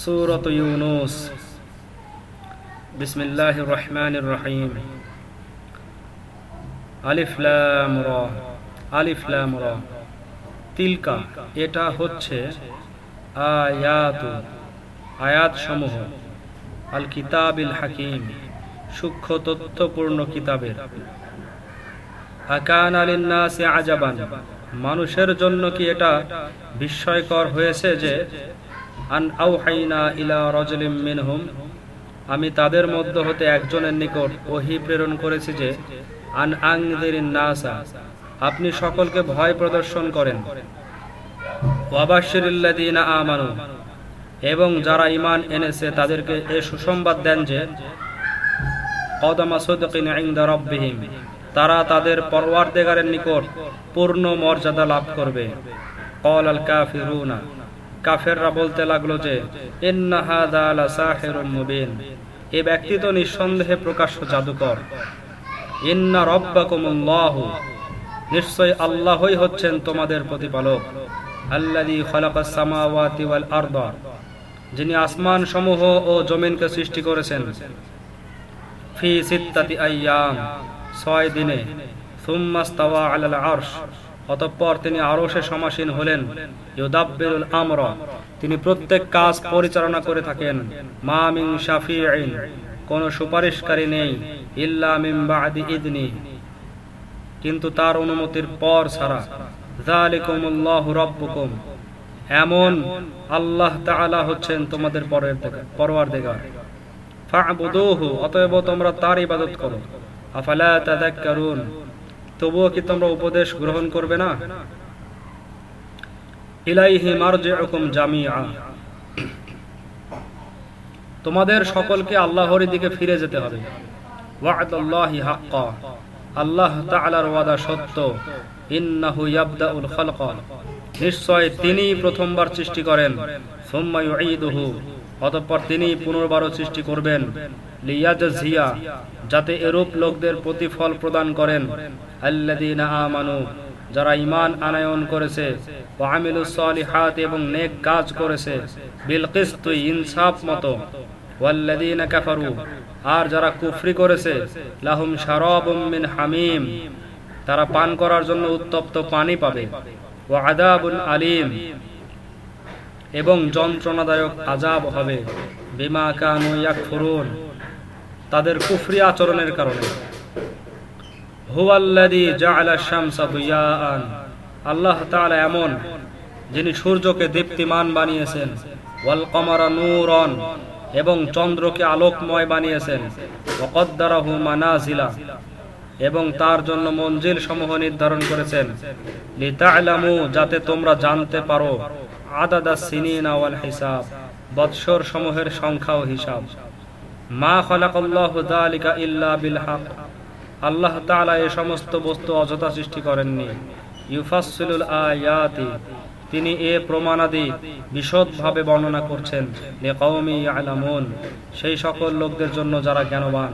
سورة يونس بسم الله الرحمن الرحيم আলিফ লাম র আলিফ লাম র তিলকা এটা হচ্ছে আয়াত আয়াত সমূহ আল কিতাবিল হাকিম সূক্ষ্ম তথ্যপূর্ণ কিতাবের আকান আলিন্নাসে আজাবান মানুষের জন্য কি এটা বিস্ময়কর হয়েছে যে আন ইলা রজলিম আমি তাদের মধ্য হতে একজনের নিকট ওহি প্রেরণ করেছি যে, আন আংদের নাসা, আপনি সকলকে ভয় প্রদর্শন করেন। আমানু, এবং যারা ইমান এনেছে তাদেরকে এ সুসংবাদ দেন যে তারা তাদের পরওয়ারদেগারের নিকট পূর্ণ মর্যাদা লাভ করবে। কল আল কাফিরুনা কাফেররা বলতে লাগল যে মুবিন। এ ব্যক্তি তো নিঃসন্দেহে প্রকাশ্য জাদুকর। ইন্না রব্বাকুমুল্লাহু। নিশ্চয় আল্লাহই হচ্ছেন তোমাদের প্রতিপালক। আল্লাযী খালাকাস সামাওয়াতি ওয়াল আরদা। যিনি আসমান সমূহ ও জমিনকে সৃষ্টি করেছেন। ফি সিত্তাতি আইয়াম। ছয় দিনে। সুম্মাস্তাওয়া আলাল আরশ। অতঃপর তিনি আরশে সমাসীন হলেন। ইউদাব্বিরুল আমরা। তিনি প্রত্যেক কাজ পরিচালনা করে থাকেন। মা মিন শাফিঈন। কোন সুপারিশকারী নেই, ইল্লা মিন বাদি ইদনি। কিন্তু তার অনুমতির পর ছাড়া। যালিকুমুল্লাহু রাব্বুকুম। এমন আল্লাহ তাআলা হচ্ছেন তোমাদের পরের পরওয়ারদিগার ফা'বুদুহু, অতএব তোমরা তার ইবাদত করো। আফালা তাযাক্কারুন। তবুও কি তোমরা উপদেশ গ্রহণ করবে না? তোমাদের সকলকে আল্লাহর দিকে ফিরে যেতে হবে। আল্লাহ সত্য। নিশ্চয় তিনি প্রথমবার সৃষ্টি করেন। অতঃপর তিনি পুনর্বারও সৃষ্টি করবেন। লিয়াজজিয়া, যাতে এরূপ লোকদের প্রতিফল প্রদান করেন। আমানু, যারা ঈমান আনায়ন করেছে এবং নেক কাজ করেছে ইনসাফ মতো। কাফারু, আর যারা কুফরি করেছে, লাহুম মিন হামিম, তারা পান করার জন্য উত্তপ্ত পানি পাবে। ওয়া আযাবুন আলিম, এবং যন্ত্রণাদায়ক আজাব হবে। বিমা কানু ইয়াকফুরুন। তাদের কুফরি আচরণের কারণে। আল্লাহ এমন, যিনি সূর্যকে দীপ্তিমান বানিয়েছেন। ওয়াল কমারা নূরন, এবং চন্দ্রকে আলোকময় বানিয়েছেন। মানাজিলা, এবং তার জন্য মঞ্জিল সমূহ নির্ধারণ করেছেন। যাতে তোমরা জানতে পারো। আদাদা সিনিনা হিসাব, বৎসর সমূহের সংখ্যা ও হিসাব। মা খালাকাল্লাহু যালিকা ইল্লা বিল হক। আল্লাহ তাআলা এই সমস্ত বস্তু অযথা সৃষ্টি করেননি। ইউফাসসিলুল আয়াতি, তিনি এ প্রমাণাদি বিশদভাবে বর্ণনা করছেন লিকাউমি ইয়ালামুন, সেই সকল লোকদের জন্য যারা জ্ঞানবান।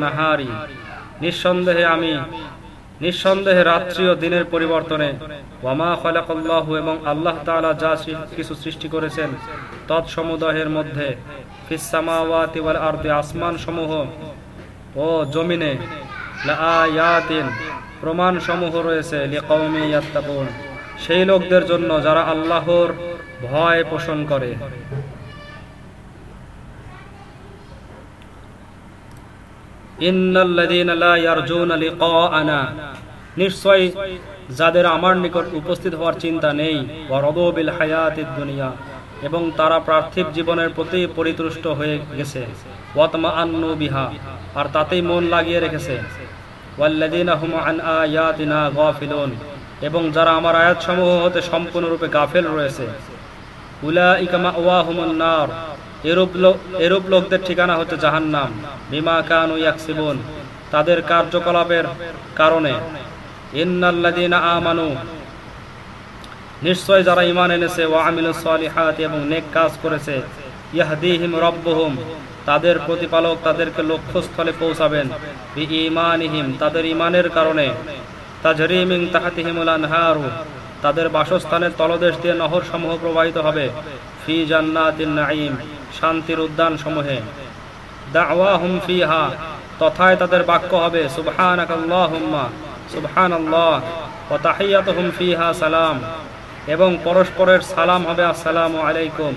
নাহারি, নিঃসন্দেহে আমি, নিঃসন্দেহে রাত্রি ও দিনের পরিবর্তনে ওয়ামা খালাকাল্লাহু এবং আল্লাহ তাআলা যা কিছু সৃষ্টি করেছেন তৎসমুদায়ের মধ্যে আসমান সমূহ ও জমিনে প্রমাণ সমূহ রয়েছে সেই লোকদের জন্য যারা আল্লাহর ভয় পোষণ করে। নিশ্চয় যাদের আমার নিকট উপস্থিত হওয়ার চিন্তা নেই। দুনিয়া। এবং তারা পার্থিব জীবনের প্রতি পরিতুষ্ট হয়ে গেছে। বিহা, আর তাতেই মন লাগিয়ে রেখেছে। এবং যারা আমার আয়াত সমূহ হতে সম্পূর্ণরূপে গাফেল রয়েছে। উলা ওয়া এরূপ এরূপ লোকদের ঠিকানা হচ্ছে জাহান্নাম। বিমা কানু তাদের কার্যকলাপের কারণে। ইন্নাল্লাযীনা আমানু নিশ্চয় যারা ইমান এনেছে, ওয়া আমিলুস সালিহাত এবং নেক কাজ করেছে, ইয়াহদিহিম রাব্বুহুম, তাদের প্রতিপালক তাদেরকে লক্ষ্যস্থলে পৌঁছাবেন। বি ঈমানিহিম তাদের ইমানের কারণে। তাজরিমিন তাহাতিহিমুল আনহারু, তাদের বাসস্থানের তলদেশ দিয়ে নহর সমূহ প্রবাহিত হবে। ফি জান্নাতিন নাঈম, শান্তির উদ্যান সমূহে দাওয়াহুম ফিহা, তথায় তাদের বাক্য হবে, সুবহানাকাল্লাহুম্মা, সুবহানাল্লাহ, ওয়া তাহিয়াতুহুম ফিহা সালাম। এবং পরস্পরের সালাম হবে আসসালামু আলাইকুম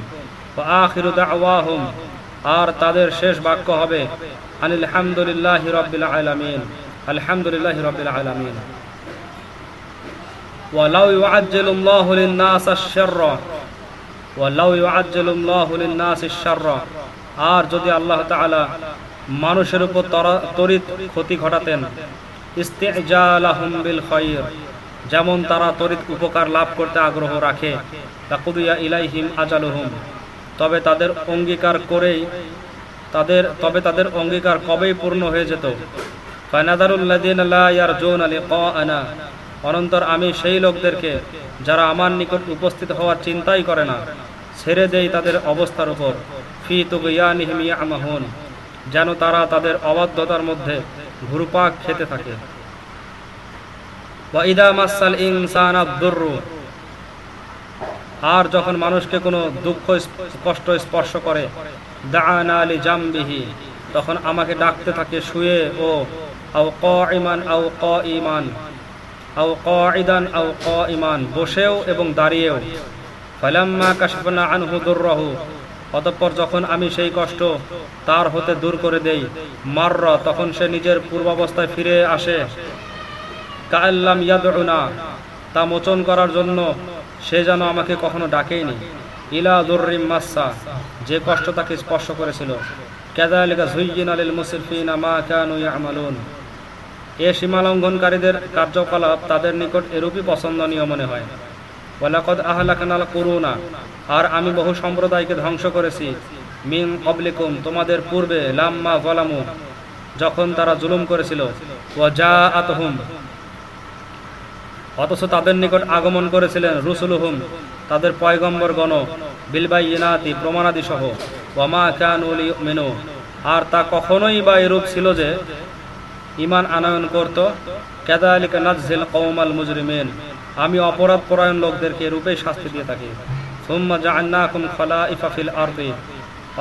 ওয়া আখিরু দাওয়াহুম আর তাদের শেষ বাক্য হবে আনিল হামদুলিল্লাহি রাব্বিল আলামিন আলহামদুলিল্লাহি রাব্বিল আলামিন ولو يعجل الله للناس الشر ولو يعجل الله للناس الشر আর যদি আল্লাহ তাআলা মানুষের উপর তরা- তড়িৎ ক্ষতি ঘটাতেন ইস্তিজালাহুম বিল খায়র যেমন তারা তড়িৎ উপকার লাভ করতে আগ্রহ রাখে তাকুদিয়া ইলাইহিম আজালুহুম। তবে তাদের অঙ্গীকার করেই তাদের, তবে তাদের অঙ্গীকার কবেই পূর্ণ হয়ে যেত। অনন্তর আমি সেই লোকদেরকে, যারা আমার নিকট উপস্থিত হওয়ার চিন্তাই করে না, ছেড়ে দেই তাদের অবস্থার উপর। ফি তুগয়ানিহিম ইয়ামাহুন। যেন তারা তাদের অবাধ্যতার মধ্যে ঘুরপাক খেতে থাকে। মাসাল ইনসানা আর যখন মানুষকে কোনো দুঃখ কষ্ট স্পর্শ করে, দাআনা লি জামবিহি তখন আমাকে ডাকতে থাকে শুয়ে ও, আও কাইমান আও কাইমান আও কাইদান আও কাইমান বসেও এবং দাঁড়িয়েও। ফালাম্মা কাশফনা আনহু দুররাহু, অতঃপর যখন আমি সেই কষ্ট তার হতে দূর করে দেই, মারর, তখন সে নিজের পূর্বাবস্থায় ফিরে আসে। কাল্লাম ইয়াদউনা, তা মোচন করার জন্য সে যেন আমাকে কখনো ডাকেইনি। ইলা দুর্রিম মাসা যে কষ্ট তাকে স্পর্শ করেছিল। কাযালিকা যুয়্যিনা লিল মুসরিফিনা মা কানু ইয়ামালুন। এ সীমালঙ্ঘনকারীদের কার্যকলাপ তাদের নিকট এরূপই পছন্দনীয় মনে হয়। ওয়ালাকদ আহলাকানাল করুনা, আর আমি বহু সম্প্রদায়কে ধ্বংস করেছি। মিন কবলিকুম তোমাদের পূর্বে, লাম্মা গলামু যখন তারা জুলুম করেছিল। ওয়া যা আতহুম অথচ তাদের নিকট আগমন করেছিলেন রুসুলুহুম, তাদের পয়গম্বর গণ বিলবাই ইনাতি প্রমাণাদি সহ ওয়ামা কানুলি মেনু আর তা কখনোই বা এরূপ ছিল যে ইমান আনয়ন করত। কেদালিকা নাজিল কৌমাল মুজরিমিন, আমি অপরাধ পরায়ণ লোকদেরকে রূপে শাস্তি দিয়ে থাকি। সুম্মা জাআন্নাকুম খলাইফা ফিল আরদি,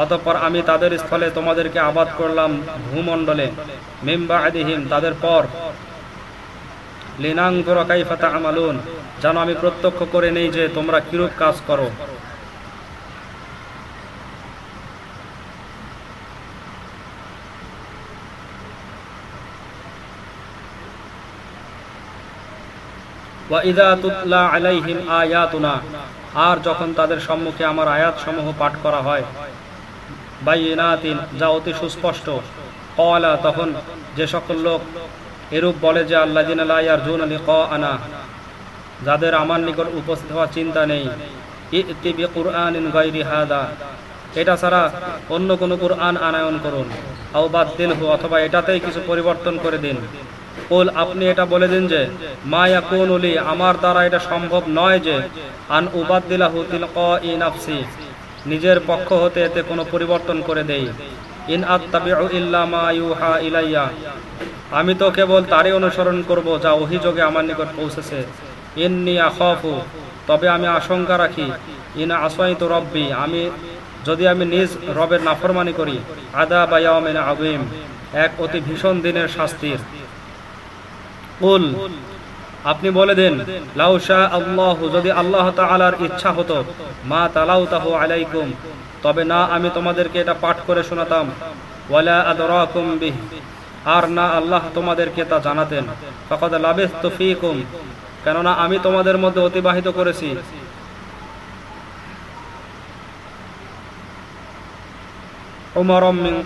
অতঃপর আমি তাদের স্থলে তোমাদেরকে আবাদ করলাম ভূমণ্ডলে। মিম বা'দিহিম, তাদের পর তা'মালুন। যেন আমি প্রত্যক্ষ করে নেই যে তোমরা কিরূপ কাজ করো। আর যখন তাদের সম্মুখে আমার আয়াত সমূহ পাঠ করা হয়, বাইনাতিন, যা অতি সুস্পষ্ট কওয়ালা তখন যে সকল লোক এরূপ বলে যে আল্লাহ দিন ক আনা যাদের আমার নিকট উপস্থিত হওয়ার চিন্তা নেই, ইতি বি কুরআনিন গায়রি হাদা, এটা ছাড়া অন্য কোনো কুরআন আনায়ন করুন, আও বাদ হু অথবা এটাতেই কিছু পরিবর্তন করে দিন। কুল, আপনি এটা বলে দিন যে, মা ইয়াকুনুলি আমার দ্বারা এটা সম্ভব নয় যে, আন উবাদ্দিলাহু তিলকাই নাফসি, নিজের পক্ষ হতে এতে কোনো পরিবর্তন করে দেই। ইন আত্তাবিউ ইল্লা মা ইউহা ইলাইয়া আমি তো কেবল তারই অনুসরণ করব যা অভিযোগে আমার নিকট পৌঁছেছে। ইন্নি আখাফু, তবে আমি আশঙ্কা রাখি। ইন আসাইতু রব্বি, আমি যদি আমি নিজ রবের নাফরমানি করি আদা বা ইয়াউমিন আযীম, এক অতি ভীষণ দিনের শাস্তির। কুল, আপনি বলে দেন লাউশা আল্লাহ, যদি আল্লাহ তাআলার ইচ্ছা হতো, মা তালাউ তালাউতাহু আলাইকুম, তবে না আমি তোমাদেরকে এটা পাঠ করে শোনাতাম। ওয়ালা আদরাকুম বিহ। আর না আল্লাহ তোমাদেরকে তা জানাতেন। ফকদ লাবেস তফিকুম কেননা আমি তোমাদের মধ্যে অতিবাহিত করেছি।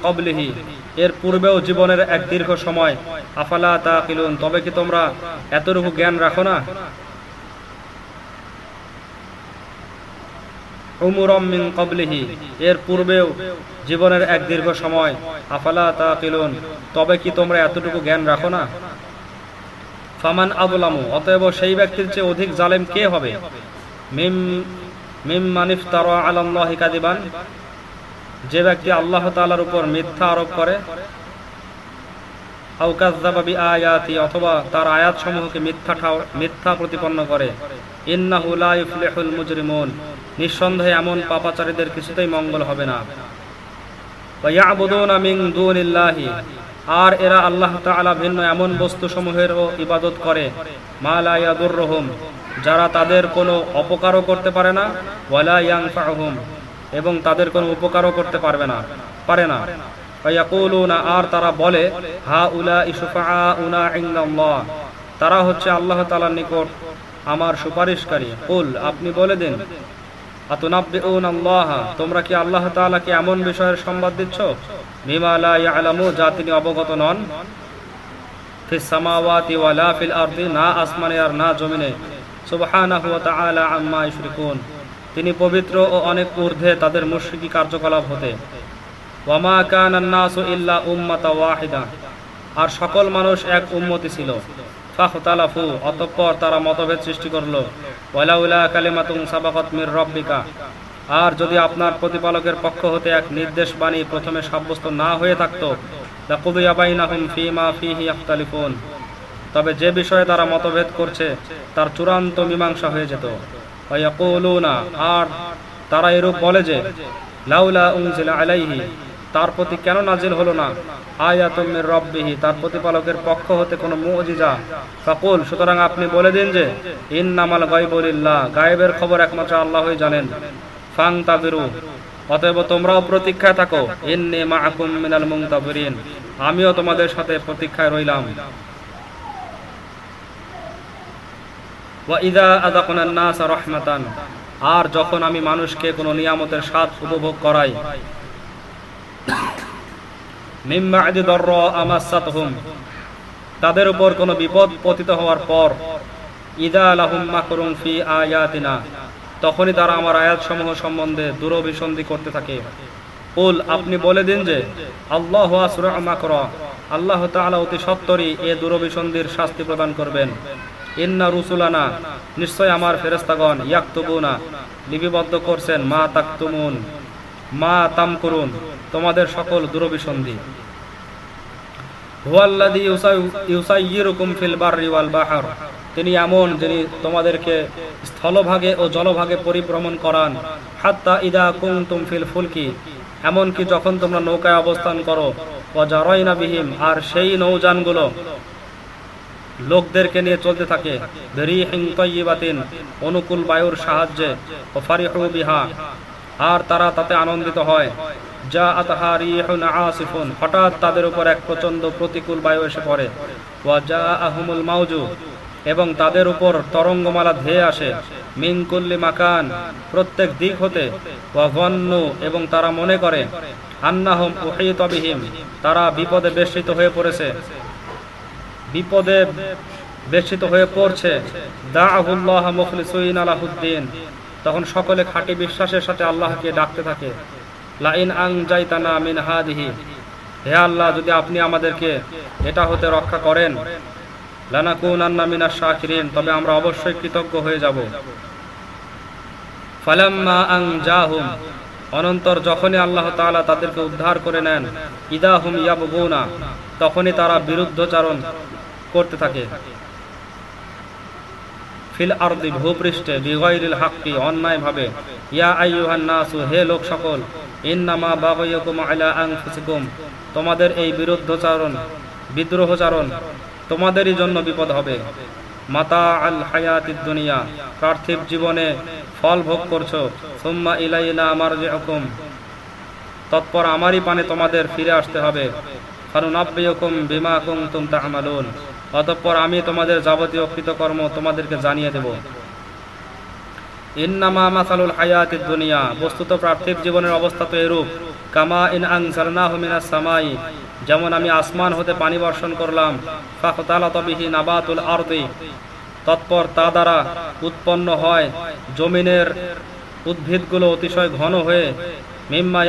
কবলিহি এর পূর্বেও জীবনের এক দীর্ঘ সময়। আফালা তাকিলুন, তবে কি তোমরা এতটুকু জ্ঞান রাখো না? উমরম মিন ক্বাবলিহি এর পূর্বেও জীবনের এক দীর্ঘ সময় আফালা তাকিলুন। তবে কি তোমরা এতটুকু জ্ঞান রাখো না? ফামান আবুলামু, অতএব সেই ব্যক্তির চেয়ে অধিক জালেম কে হবে? মিম মিম মানিফ তারা আলাল্লাহি কাদিবান যে ব্যক্তি আল্লাহ তাআলার উপর মিথ্যা আরোপ করে, আও কাযযাবা বিআয়াতি, অথবা তার আয়াত সমূহকে মিথ্যা মিথ্যা প্রতিপন্ন করে। ইন্নাহু লা ইফলিহুল মুজরিমুন। নিঃসন্দেহে এমন পাপাচারীদের কিছুতেই মঙ্গল হবে না। আর এরা আল্লাহ তাআলা ভিন্ন এমন বস্তুসমূহেরও ইবাদত করে, মা লা ইয়াদুররুহুম যারা তাদের কোনো অপকারও করতে পারে না ওয়ালা এবং তাদের কোনো উপকারও করতে পারবে না, পারে না। আর তারা বলে হা উলা ইশুফাউনা ইনদাল্লাহ, তারা হচ্ছে আল্লাহ তালার নিকট আমার সুপারিশকারী। কুল, আপনি বলে দিন। তোমরা কি আল্লাহ তাআলাকে এমন বিষয়ের সংবাদ দিচ্ছ? লা যা তিনি অবগত নন। আর না জমিনে। তিনি পবিত্র ও অনেক ঊর্ধ্বে তাদের মুশরিকি কার্যকলাপ হতে। ওয়ামা উম্মাতা ওয়াহিদা। আর সকল মানুষ এক উম্মতি ছিল। ফাখতালাফু, অতঃপর তারা মতভেদ সৃষ্টি করল। ওয়ালাউলা কালিমাতুম সাবাকাত মির রব্বিকা। আর যদি আপনার প্রতিপালকের পক্ষ হতে এক নির্দেশ বাণী প্রথমে সাব্যস্ত না হয়ে থাকতো, লাকুদিয়া বাইনাহুম ফীমা ফীহি ইয়াখতালিফুন। তবে যে বিষয়ে তারা মতভেদ করছে, তার চূড়ান্ত মীমাংসা হয়ে যেত। ওয়ায়াকুলুনা, আর তারা এরূপ বলে যে, লাউলা উনজিলা আলাইহি, তার প্রতি কেন নাজিল হলো না? আয়াতুম মির রব্বিহি, তার প্রতিপালকের পক্ষ হতে কোনো মুজিজা। সুতরাং আপনি বলে দিন যে, ইন্নামাল গায়বুলিল্লাহ গায়েবের খবর একমাত্র আল্লাহই জানেন। ফাং তাবিরু অতএব তোমরাও প্রতীক্ষায় থাকো, ইন্নি মাআকুম মিনাল মুনতাবিরিন, আমিও তোমাদের সাথে প্রতীক্ষায় রইলাম। ওয়া ইদা আযাকনা আন-নাস রাহমাতান, আর যখন আমি মানুষকে কোনো নিয়ামতের স্বাদ উপভোগ করাই মিম বা'দি দাররা আমাসাতহুম। তাদের উপর কোনো বিপদ পতিত হওয়ার পর, ইদা লাহুম মাকরুম ফি আয়াতিনা, তখনই তারা আমার আয়াতসমূহ সম্বন্ধে দুরভিসন্ধি করতে থাকে। কুল, আপনি বলে দিন যে, আল্লাহ মাকরা, আল্লাহ তাআলা অতি সত্তরই এ দুরভিসন্ধির শাস্তি প্রদান করবেন। ইন্না রুসুলানা, নিশ্চয় আমার ফেরেস্তাগণ ইয়াকতুবুনা, লিপিবদ্ধ করছেন মা তাকতুমুন, মা তাম করুন তোমাদের সকল দুরভিসন্ধি হুয়াল্লাযী ইউসাইয়িরুকুম ফিল ওয়াল তিনি এমন যিনি তোমাদেরকে স্থলভাগে ও জলভাগে পরিভ্রমণ করান। হাত্তা ইদা কুনতুম ফিল ফুলকি। এমনকি যখন তোমরা নৌকায় অবস্থান করো ও জারাইনা বিহিম, আর সেই নৌযানগুলো লোকদেরকে নিয়ে চলতে থাকে। তয়্যিবাতিন অনুকূল বায়ুর সাহায্যে ও ফারিহু আর তারা তাতে আনন্দিত হয়। যা আতহা রিহুন আসিফুন, হঠাৎ তাদের উপর এক প্রতিকূল বায়ু এসে পড়ে। ওয়া যা আহমুল মাউজু, এবং তাদের উপর তরঙ্গমালা ধেয়ে আসে। মিনকুল্লি মাকান, প্রত্যেক দিক হতে। এবং তারা মনে করে, আন্নাহম উহিতবিহীম তারা বিপদে বেষ্টিত হয়ে পড়েছে। বিপদে বেষ্টিত হয়ে পড়ছে। দা দাহুল্লাহ মুখলিসুইন আলাহুদ্দিন। তখন সকলে খাঁটি বিশ্বাসের সাথে আল্লাহকে ডাকতে থাকে। হে আল্লাহ, যদি আপনি আমাদেরকে এটা হতে রক্ষা করেন আন্না মিনা তবে আমরা অবশ্যই কৃতজ্ঞ হয়ে যাব। ফালাম্মা আং অনন্তর যখনই আল্লাহ তাআলা তাদেরকে উদ্ধার করে নেন, ইদাহুম ইয়াবগুনা, তখনই তারা বিরুদ্ধচারণ করতে থাকে। ফিল আরদি ভূপৃষ্ঠে বিগয়রিল হাক্কি অন্যায় ভাবে ইয়া আইয়ুহান নাসু, হে লোক সকল, ইন্নামা বাগাইয়াকুম আলা আনফুসিকুম। তোমাদের এই বিরুদ্ধচারণ, বিদ্রোহচারণ তোমাদেরই জন্য বিপদ হবে। মাতা আল হায়াতিদ দুনিয়া, পার্থিব জীবনে ফল ভোগ করছ। সুম্মা ইলাইনা আমার যে হুকুম তৎপর আমারই পানে তোমাদের ফিরে আসতে হবে। ফানুনাব্বিয়কুম বিমা কুনতুম তা'মালুন অতঃপর আমি তোমাদের যাবতীয় কৃতকর্ম তোমাদেরকে জানিয়ে দেব। যেমন আমি আসমান হতে পানি বর্ষণ করলাম তৎপর তা দ্বারা উৎপন্ন হয় জমিনের উদ্ভিদগুলো অতিশয় ঘন হয়ে, মিম্মা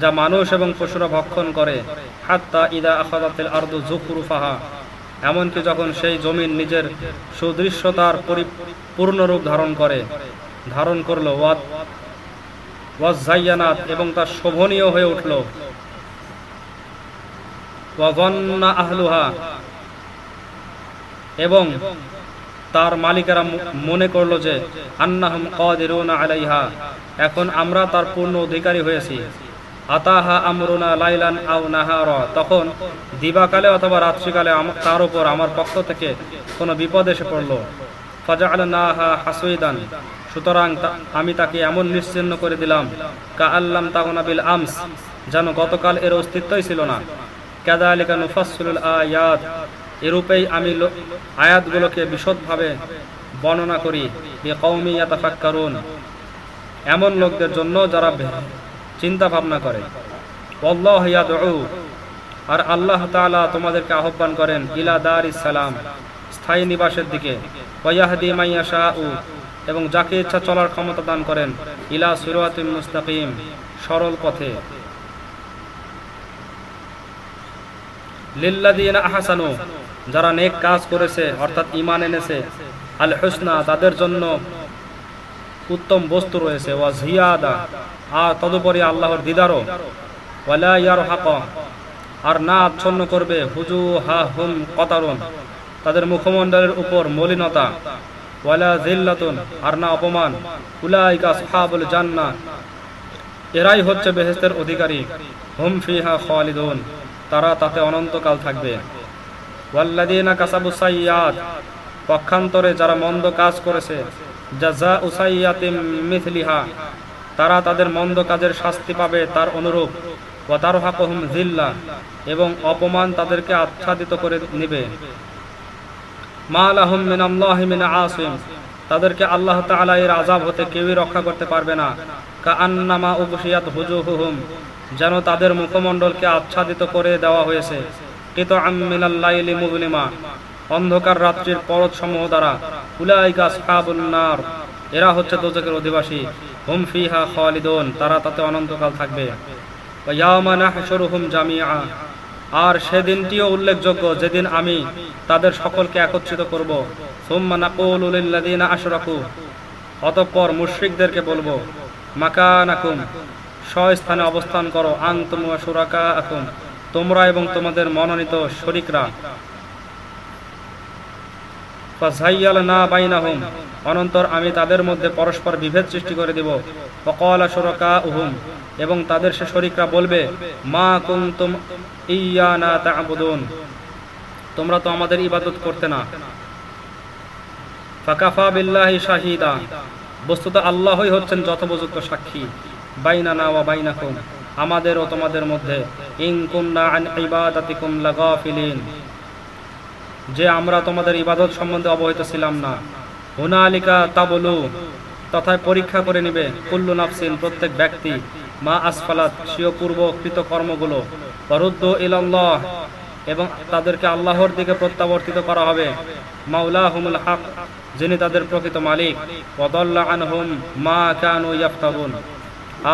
যা মানুষ এবং পশুরা ভক্ষণ করে। হাত্তা ইদা আখাদাতিল আরদু জুখরুফাহা এমনকি যখন সেই জমিন নিজের সুদৃশ্যতার পরিপূর্ণ রূপ ধারণ করে। ধারণ করল, ওয়াদ ওয়াজাইয়ানাত এবং তার শোভনীয় হয়ে উঠল। ওয়াগন্না আহলুহা। এবং তার মালিকেরা মনে করল যে, আন্নাহম কদিরুনা আলাইহা। এখন আমরা তার পূর্ণ অধিকারী হয়েছি। আতাহা আমরুনা লাইলান আও নাহার। তখন দিবাকালে অথবা রাত্রিকালে তার উপর আমার পক্ষ থেকে কোনো বিপদ এসে পড়ল। ফাজাল নাহা হাসুইদান। সুতরাং আমি তাকে এমন নিশ্চিন্ন করে দিলাম কা আল্লাম তাগনাবিল আমস, যেন গতকাল এর অস্তিত্বই ছিল না। কাদা আলিকা নুফাসুল আয়াত। এরূপেই আমি আয়াতগুলোকে বিশদভাবে বর্ণনা করি। কৌমি ইয়াতাফাক্কারুন। এমন লোকদের জন্য যারা চিন্তা ভাবনা করে আর আল্লাহ তালা তোমাদেরকে আহ্বান করেন, ইলা দার ইসালাম স্থায়ী নিবাসের দিকে। এবং যাকে ইচ্ছা চলার ক্ষমতা দান করেন, ইলা সুরাতিম মুস্তাকিম, সরল পথে। লিল্লাদিনা যারা নেক কাজ করেছে, অর্থাৎ ইমান এনেছে আল হুসনা তাদের জন্য উত্তম বস্তু রয়েছে, ওয়া জিয়াদা। আর তদুপরি আল্লাহর দিদারও। ওয়ালা ইয়ার হাক আর না আচ্ছন্ন করবে হুজু হা হুম কতারুন। তাদের মুখমণ্ডলের উপর মলিনতা। ওয়ালা জিল্লাতুন। আর না অপমান। উলাইকা সাহাবুল জান্না। এরাই হচ্ছে বেহেস্তের অধিকারী। হুম ফিহা খালিদুন। তারা তাতে অনন্তকাল থাকবে। ওয়াল্লাদিনা কাসাবু সাইয়াত পক্ষান্তরে যারা মন্দ কাজ করেছে তারা তাদের মন্দ কাজের শাস্তি পাবে তার অনুরূপ। জিল্লা এবং অপমান তাদেরকে আচ্ছাদিত করে নিবে। তাদেরকে আল্লাহ তাআলা এর আযাব হতে কেউই রক্ষা করতে পারবে না। কা আন্নামা উবশিয়াত হুজুহুহুম। যেন তাদের মুখমণ্ডলকে আচ্ছাদিত করে দেওয়া হয়েছে। কিত আমিনাল্লাইলি মুজলিমা অন্ধকার রাত্রির পরত সমূহ দ্বারা উলাইকা আসহাবুন্নার এরা হচ্ছে দোজকের অধিবাসী। হুম ফিহা খালিদুন, তারা তাতে অনন্তকাল থাকবে। জামিআ। আর সেদিনটিও উল্লেখযোগ্য, যেদিন আমি তাদের সকলকে একত্রিত করব। অতঃপর মুশরিকদেরকে বলব, মাকানাকুম, স্বস্থানে অবস্থান করো। আং তুমা সুরাকা আকুম তোমরা এবং তোমাদের মনোনীত শরিকরা না অনন্তর আমি তাদের মধ্যে পরস্পর বিভেদ সৃষ্টি করে দিব। অকলা সুরকা উহুম এবং তাদের সে শরিকরা বলবে, মা কুন্তুম ইয়া না তাবুদুন। তোমরা তো আমাদের ইবাদত করতে না। ফাকাফা বিল্লাহি শাহিদা। বস্তুত আল্লাহই হচ্ছেন যথোপযুক্ত সাক্ষী। বাইনানা ওয়া বাইনাকুম। আমাদের ও তোমাদের মধ্যে। ইন কুন্না আন ইবাদাতিকুম লাগাফিলিন। যে আমরা তোমাদের ইবাদত সম্বন্ধে অবহিত ছিলাম না। হুনালিকা তাবলু, তথায় পরীক্ষা করে নিবে কুল্লু নাফসিন প্রত্যেক ব্যক্তি, মা আসফালাত, স্বীয় পূর্ব কৃত কর্মগুলো। বরুদ্ধ ইলাল্লাহ, এবং তাদেরকে আল্লাহর দিকে প্রত্যাবর্তিত করা হবে। মাউলা হুমুল হক, যিনি তাদের প্রকৃত মালিক। ওদল্লা আনহুম মা কানু ইয়াফতাবুন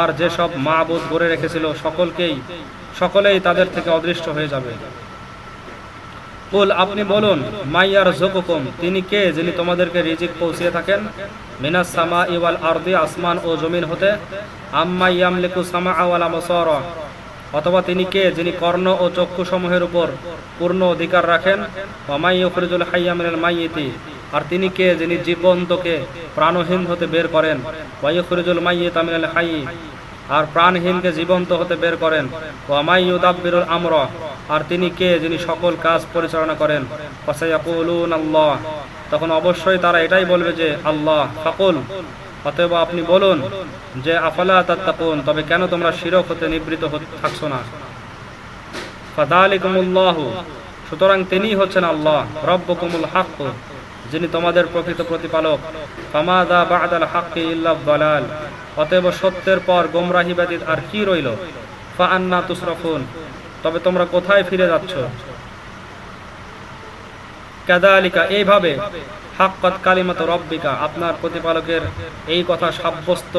আর যেসব মা বোধ গড়ে রেখেছিল সকলকেই, সকলেই তাদের থেকে অদৃষ্ট হয়ে যাবে। কুল, আপনি বলুন, মাইয়ার জোকুকুম তিনি কে যিনি তোমাদেরকে রিজিক পৌঁছিয়ে থাকেন? মিনাস সামা ইওয়াল আরদি, আসমান ও জমিন হতে। আম্মা ইয়ামলিকু সামা আওয়াল আমসর অথবা তিনি কে যিনি কর্ণ ও চক্ষু সমূহের উপর পূর্ণ অধিকার রাখেন? ওমাই ইউখরিজুল হাইয়া মিনাল মাইয়িতি, আর তিনি কে যিনি জীবন্তকে প্রাণহীন হতে বের করেন? ওয়াইফরিজুল মাইয়িত মিনাল হাইয়ি আর প্রাণহীনকে জীবন্ত হতে বের করেন। ও ওয়ামাইয়ুদাব্বিরুল আমর, আর তিনি কে যিনি সকল কাজ পরিচালনা করেন? আল্লাহ। তখন অবশ্যই তারা এটাই বলবে যে, আল্লাহ, ফাকুল। অতএব আপনি বলুন যে, আফালা তাত্তাকুন, তবে কেন তোমরা শিরক হতে নিবৃত থাকছো না? সুতরাং তিনি হচ্ছেন আল্লাহ, রব্বকুমুল হক যিনি তোমাদের প্রকৃত প্রতিপালক। ফামাদা বাদাল হাক্কি ইল্লা দালাল অতএব সত্যের পর গোমরাহি ব্যতীত আর কি রইল? ফা আন্না তুসরফুন। তবে তোমরা কোথায় ফিরে যাচ্ছ? কাদালিকা এইভাবে, হাক্কাত কালিমাত রব্বিকা, আপনার প্রতিপালকের এই কথা সাব্যস্ত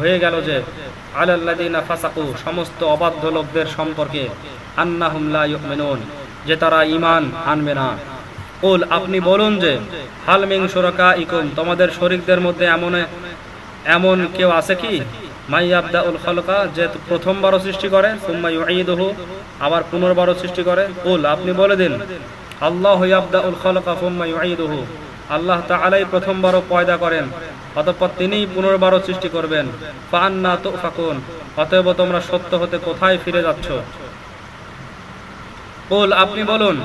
হয়ে গেল যে আলাল্লাদিনা ফাসাকু, সমস্ত অবাধ্য লোকদের সম্পর্কে আন্নাহুম লা ইউমিনুন, যে তারা ইমান আনবে না। কুল, আপনি বলুন যে হালমিং সুরকা ইকুম তোমাদের শরিকদের মধ্যে এমন এমন কেউ আছে কি? যে প্রথমবারও সৃষ্টি করে আবার পুনর্বারও সৃষ্টি করে। আপনি বলে দিন। আল্লাহ আল্লাহ প্রথমবারও পয়দা করেন, অতঃপর পুনর্বারও সৃষ্টি করবেন। ফান্না তো ফাকুন অতএব তোমরা সত্য হতে কোথায় ফিরে যাচ্ছ? কুল, আপনি বলুন,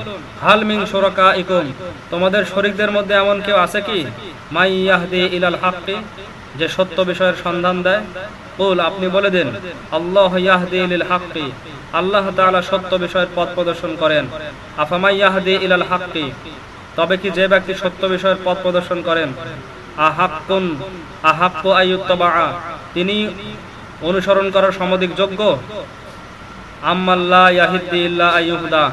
হাল মিং সুরাকা ইকুম তোমাদের শরীকদের মধ্যে এমন কেউ আছে কি? মাই ইয়াহদি ইলাল হাক্কি যে সত্য বিষয়ের সন্ধান দেয়, কুল, আপনি বলে দিন, আল্লাহ ইয়াহদি ইলিল হাক্কি, আল্লাহ তাআলা সত্য বিষয়ের পথ প্রদর্শন করেন। আফামাই ইয়াহদি ইলাল হাক্কি, তবে কি যে ব্যক্তি সত্য বিষয়ের পথ প্রদর্শন করেন? আহাক্কুন, আহাক্কু আইয়ুত্তাবা তিনি অনুসরণ করার সমধিক যোগ্য? আম্মাল্লা ইয়াহিদ্দি ইল্লা আইয়ুহদা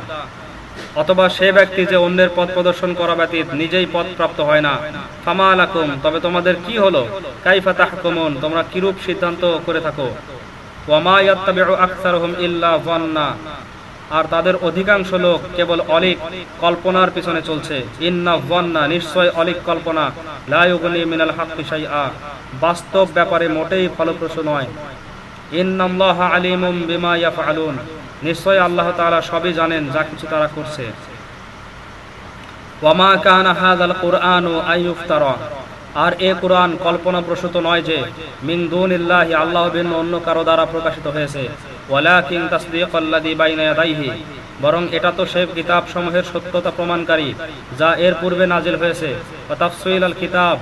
অথবা সে ব্যক্তি যে অন্যের পথ প্রদর্শন করা ব্যতীত নিজেই পথ প্রাপ্ত হয় না। ফামা আলাকুম, তবে তোমাদের কি হলো? কাইফা তাহকুমুন, তোমরা কিরূপ সিদ্ধান্ত করে থাকো? ওয়ামা ইয়াত্তাবিউ আকসারুহুম ইল্লা যান্না। আর তাদের অধিকাংশ লোক কেবল অলিক কল্পনার পিছনে চলছে। ইন্না ওয়ান্না নিশ্চয় অলিক কল্পনা। লা ইউগনি মিনাল হাক্কি শাইআ। বাস্তব ব্যাপারে মোটেই ফলপ্রসূ নয়। ইন্নাল্লাহ আলিমুম বিমা ইয়াফআলুন। নিশ্চয় আল্লাহ তাআলা সবই জানেন, যা কিছু তারা করছে। ওয়ামা কানা হাযাল কুরআনু আইয়ুফতারা আর এ কোরআন কল্পনা প্রসূত নয় যে, মিন দুনিল্লাহি আল্লাহ ভিন্ন অন্য কারও দ্বারা প্রকাশিত হয়েছে। ওয়ালাকিন তাসদীকাল্লাযী বাইনা ইয়াদাইহি। বরং এটা তো সে কিতাব সমূহের সত্যতা প্রমাণকারী, যা এর পূর্বে নাজিল হয়েছে। ওয়া তাফসীল আল কিতাব।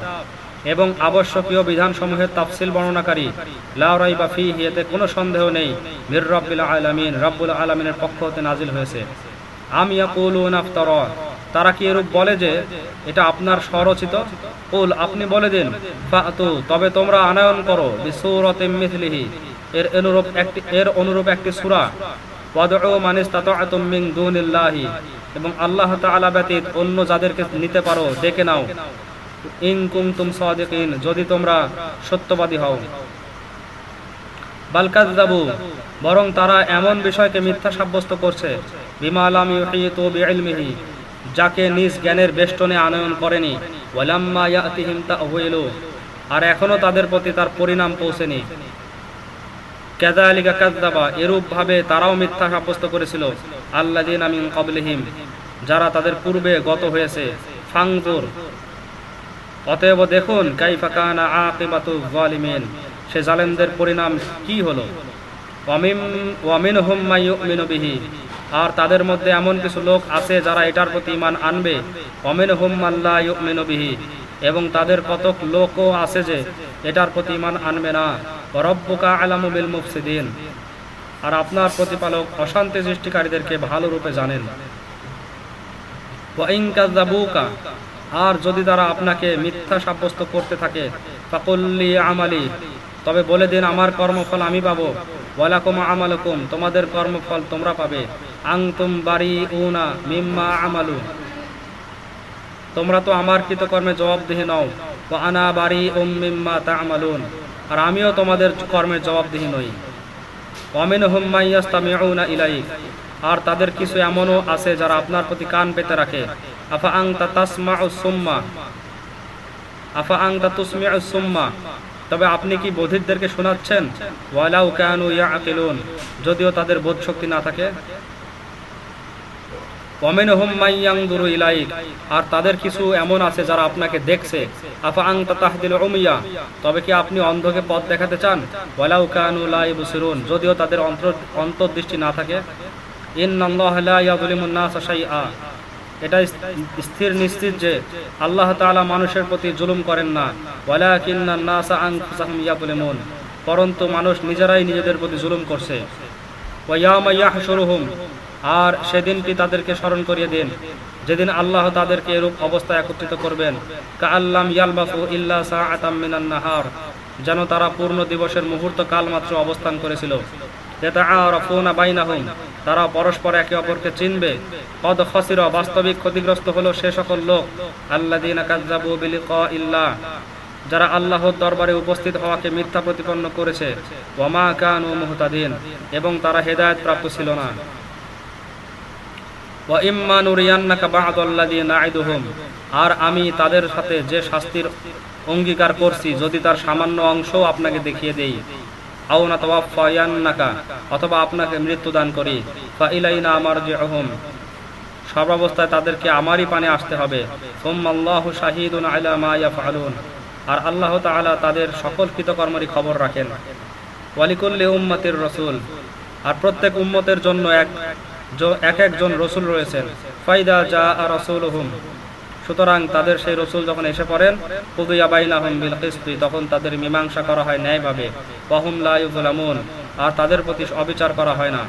এবং আবশ্যকীয় বিধানসমূহের তাফসিল বর্ণনাকারী, লা বা ফি এতে কোনো সন্দেহ নেই। মির রাব্বিল আলামিন, রব্বুল আলামিনের পক্ষ হতে নাজিল হয়েছে। আম ইয়াকুলুনা আফতারা। তারা কি এরূপ বলে যে, এটা আপনার স্বরচিত? কুল, আপনি বলে দিন। ফাতু, তবে তোমরা আনায়ন করো, বিসূরাতিম মিথলিহি এর অনুরূপ একটি, এর অনুরূপ একটি সূরা। ওয়াদউ মান ইসতাতা'তুম মিন দুনিল্লাহি। এবং আল্লাহ তাআলা ব্যতীত অন্য যাদেরকে নিতে পারো ডেকে নাও। ইন কুনতুম সাদিকিন, যদি তোমরা সত্যবাদী হও। বালকাযযাবু বরং তারা এমন বিষয়কে মিথ্যা সাব্যস্ত করছে, বিমা লাম ইউহিতু বিইলমিহি, যাকে নিজ জ্ঞানের বেষ্টনে আনয়ন করেনি আর এখনও তাদের প্রতি তার পরিণাম পৌঁছেনি। কাযালিকা কাযযাবা এরূপ ভাবে তারাও মিথ্যা সাব্যস্ত করেছিল, আল্লাযিনা মিন ক্বাবলিহিম, যারা তাদের পূর্বে গত হয়েছে। ফাংজুর অতএব দেখুন, কাইফা কানা আকিবাতু যালিমিন সে জালেমদের পরিণাম কি হলো? ওয়ামিম, ওয়ামিনহুম মাই ইউমিনু বিহি। আর তাদের মধ্যে এমন কিছু লোক আছে যারা এটার প্রতি ঈমান আনবে। ওয়ামিনহুম মাল্লা ইউমিনু বিহি। এবং তাদের কতক লোকও আছে যে এটার প্রতি ঈমান আনবে না। রব্বুকা আলামু বিল মুফসিদিন। আর আপনার প্রতিপালক অশান্তি সৃষ্টিকারীদেরকে ভালো রূপে জানেন। আর যদি তারা আপনাকে মিথ্যা সাব্যস্ত করতে থাকে, ফাকুল্লি আমালি। তবে বলে দিন, আমার কর্মফল আমি পাবো। ওয়ালাকুম আমালুকুম, তোমাদের কর্মফল তোমরা পাবে। আংতুম বাড়ি উনা মিম্মা আমালু। তোমরা তো আমার কৃতকর্মে জবাবদিহি নও। আনা বাড়ি উম মিম্মা তা আমালুন আর আমিও তোমাদের কর্মের জবাবদিহি নই। অমিন হুম্মাইয়াস্তামিউনা ইলাই আর তাদের কিছু এমনও আছে যারা আপনার প্রতি কান পেতে রাখে। আফা আংতা তাসমাউ সুম্মা আফা আংতা তুসমিউ সুম্মা তবে আপনি কি বধিরদেরকে শোনাচ্ছেন? ওয়ালাউ কানু ইয়াকিলুন। যদিও তাদের বোধ শক্তি না থাকে। ওয়ামিনহুম মাইয়ানদুরু ইলাইক। আর তাদের কিছু এমন আছে যারা আপনাকে দেখছে। আফা আংতা তাহদিল উমিয়া। তবে কি আপনি অন্ধকে পথ দেখাতে চান? ওয়ালাউ কানু লা ইবসিরুন। যদিও তাদের অন্তর অন্তর্দৃষ্টি না থাকে। ইন্নাল্লাহা লা ইয়াযলিমুন নাসা শাইআ। এটা স্থির নিশ্চিত যে আল্লাহ তাআলা মানুষের প্রতি জুলুম করেন না। ওয়ালাকিন্নান নাসা বলে মন পরন্তু মানুষ নিজেরাই নিজেদের প্রতি জুলুম করছে। আর সেদিনটি তাদেরকে স্মরণ করিয়ে দিন। যেদিন আল্লাহ তাদেরকে এরূপ অবস্থায় একত্রিত করবেন। আল্লাম মিনান নাহার। যেন তারা পূর্ণ দিবসের মুহূর্ত কাল মাত্র অবস্থান করেছিল। তারা পরস্পর একে অপরকে চিনবে। কদ খসিরা, বাস্তবিক ক্ষতিগ্রস্ত হলো সে সকল লোক। আল্লাযীনা কাযযাবু বিলিকাইল্লাহ যারা আল্লাহর দরবারে উপস্থিত হওয়াকে মিথ্যা প্রতিপন্ন করেছে। ওয়ামা কানু মুহতাদিন। এবং তারা হেদায়েত প্রাপ্ত ছিল না। আর আমি তাদের সাথে যে শাস্তির অঙ্গীকার করছি, যদি তার সামান্য অংশও আপনাকে দেখিয়ে দেই। আও না তাওয়াফায়ান্নাকা, অথবা আপনাকে মৃত্যু দান করি। ফা ইলাইনা মারজিউহুম। সর্বাবস্থায় তাদেরকে আমারই পানে আসতে হবে। মা আর আল্লাহ তাআলা তাদের সকল কৃতকর্মেরই খবর রাখেন। ওয়ালিকুল্লি উম্মতির রসুল। আর প্রত্যেক উম্মতের জন্য এক এক একজন রসুল রয়েছেন। ফাইদা যা আর রসুল সুতরাং তাদের সেই রসুল যখন এসে পড়েন কুদিয়া বাইনাহুম বিল কিসতি, তখন তাদের মীমাংসা করা হয় ন্যায়ভাবে। ওয়াহুম লা ইউযলামুন আর তাদের প্রতি অবিচার করা হয় না।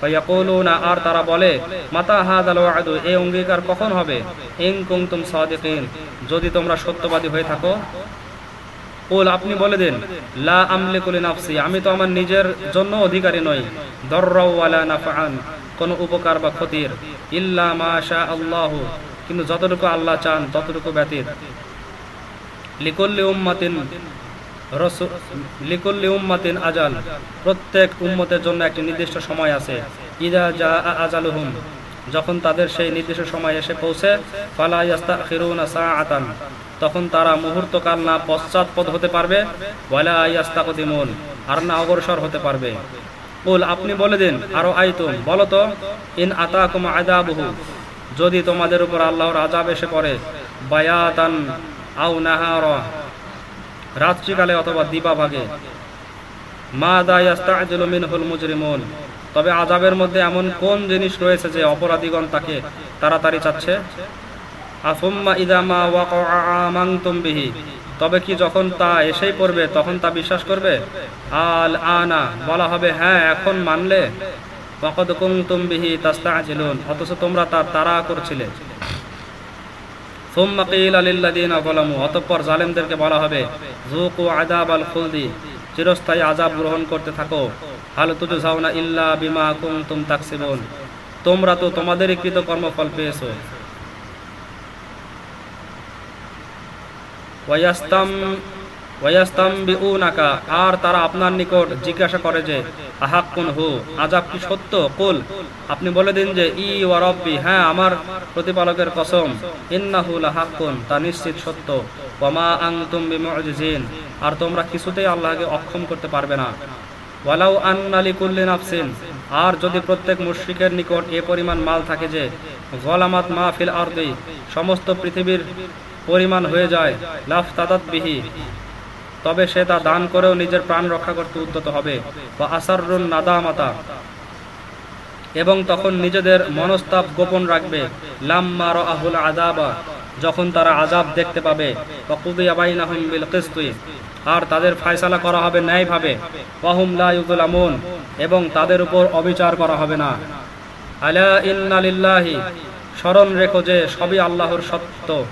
ফায়াকুলুনা, আর তারা বলে, মাতা হাদাল ওয়াদু এই অঙ্গীকার কখন হবে? ইন কুনতুম সাদিকিন যদি তোমরা সত্যবাদী হয়ে থাকো। কুল, আপনি বলে দিন। লা আমলিকু লিনাফসি আমি তো আমার নিজের জন্য অধিকারী নই। দররাও ওয়ালা নাফআন কোন উপকার বা ক্ষতির। ইল্লা মা আল্লাহু কিন্তু যতটুকু আল্লাহ চান, ততটুকু ব্যতীত। লিকুল্লি উম্মাতিন উম্মাতিন আজাল। প্রত্যেক উম্মতের জন্য একটি নির্দিষ্ট সময় আছে। ইদা যা আজালুহুম। যখন তাদের সেই নির্দিষ্ট সময় এসে পৌঁছে, ফালা সাআতান। তখন তারা মুহূর্তকাল না পশ্চাৎপদ হতে পারবে আর না অগ্রসর হতে পারবে। আপনি বলে দিন, আরও আইতুম। বলতো ইন আতাকুম আদাবুহু যদি তোমাদের উপর আল্লাহর আজাব এসে পড়ে, বায়াতান আউ নাহার, রাত্রিকালে অথবা দিবা ভাগে। মা দায়াস্তাজিলু মিনহুল মুজরিমুন। তবে আজাবের মধ্যে এমন কোন জিনিস রয়েছে যে অপরাধীগণ তাকে তাড়াতাড়ি চাচ্ছে? আফুম্মা ইদামা ওয়াকা আমাংতুম বিহি। তবে কি যখন তা এসেই পড়বে, তখন তা বিশ্বাস করবে? আল আনা, বলা হবে হ্যাঁ এখন মানলে। ওয়াকদ কুনতুম বিহি তাস্তাজিলুন, অথচ তোমরা তার তাড়া করছিলে। সুম্মা কিলা লিল্লাযিনা যালামু, অতঃপর জালেমদেরকে বলা হবে, যুকু আযাব আল খুলদি, চিরস্থায়ী আযাব গ্রহণ করতে থাকো। হাল তুজজাউনা ইল্লা বিমা কুনতুম তাকসিবুন। তোমরা তো তোমাদেরই কৃত কর্মফল পেয়েছ। ওয়াস্তাম আর তারা আপনার নিকট জিজ্ঞাসা করে যে, আহাক্কুন হু, আজাব কি সত্য? কুল, আপনি বলে দিন যে, ই ওয়া রব্বি হ্যাঁ আমার প্রতিপালকের কসম, ইন্নাহু লাহাক্কুন, তা নিশ্চিত সত্য। ওয়ামা আনতুম বিমুজিজিন, আর তোমরা কিছুতেই আল্লাহকে অক্ষম করতে পারবে না। ওয়ালাউ আন্না লিকুল্লি নাফসিন, আর যদি প্রত্যেক মুশরিকের নিকট এ পরিমাণ মাল থাকে যে, গলামাত মা ফিল আরদি, সমস্ত পৃথিবীর পরিমাণ হয়ে যায় লাফ তাদাত বিহি তবে সে তা দান করেও নিজের প্রাণ রক্ষা করতে উদ্যত হবে। বা আসারুন নাদামাতা। এবং তখন নিজেদের মনস্তাপ গোপন রাখবে। লাম্মা রাহুল আযাবা। যখন তারা আজাব দেখতে পাবে। আর তাদের ফয়সালা করা হবে ন্যায়ভাবে। ওয়াহুম এবং তাদের উপর অবিচার করা হবে না। আলা ইন্না স্মরণ রেখো যে সবই আল্লাহর সত্য।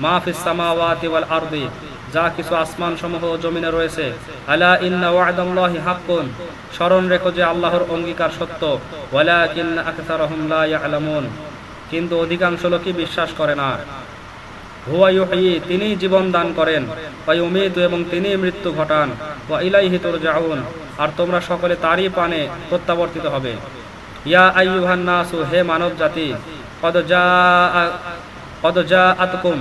মা ফিস সামাওয়াতি ওয়াল যা কিছু আসমান সমূহ জমিনে রয়েছে। আলা ইন্না ওয়াদাল্লাহি হাক্কুন। স্মরণ রেখো যে আল্লাহর অঙ্গীকার সত্য। ওয়ালাকিন আকসারহুম লা ইয়ালামুন। কিন্তু অধিকাংশ লোকই বিশ্বাস করে না। হুয়া ইউহয়ি তিনি জীবন দান করেন। ওয়া ইউমীতু, এবং তিনি মৃত্যু ঘটান। ওয়া ইলাইহি তুরজাউন। আর তোমরা সকলে তারই পানে প্রত্যাবর্তিত হবে। ইয়া আইয়ুহান নাসু, হে মানব জাতি কদ যা কদ যা আতকুম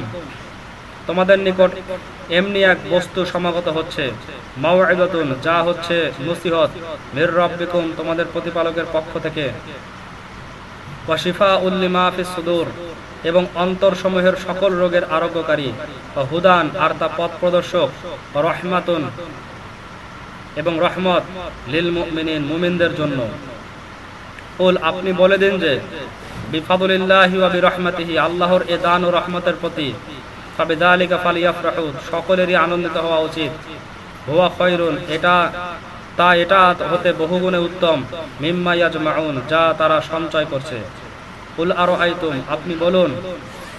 তোমাদের নিকট এমনি এক বস্তু সমাগত হচ্ছে। যা হচ্ছে নসিহত। মির রব্বিকুম, তোমাদের প্রতিপালকের পক্ষ থেকে। ওয়াশিফা উল্লিমা ফিস সুদূর, এবং অন্তরসমূহের সকল রোগের আরোগ্যকারী। হুদান, আর তা পথ প্রদর্শক। রহমাতুন, এবং রহমত লিল মুমিনিন, মুমিনদের জন্য। কুল, আপনি বলে দিন যে, বিফাদুলিল্লাহি ওয়া বিরহমাতিহি, আল্লাহর এ দান ও রহমতের প্রতি ফালিয়াফরাহু, সকলেরই আনন্দিত হওয়া উচিত। হুয়া খৈরুন এটা তা, এটা হতে বহুগুণে উত্তম। মিম্মা ইয়াজমাউন, যা তারা সঞ্চয় করছে। উল আরও আইতুম আপনি বলুন,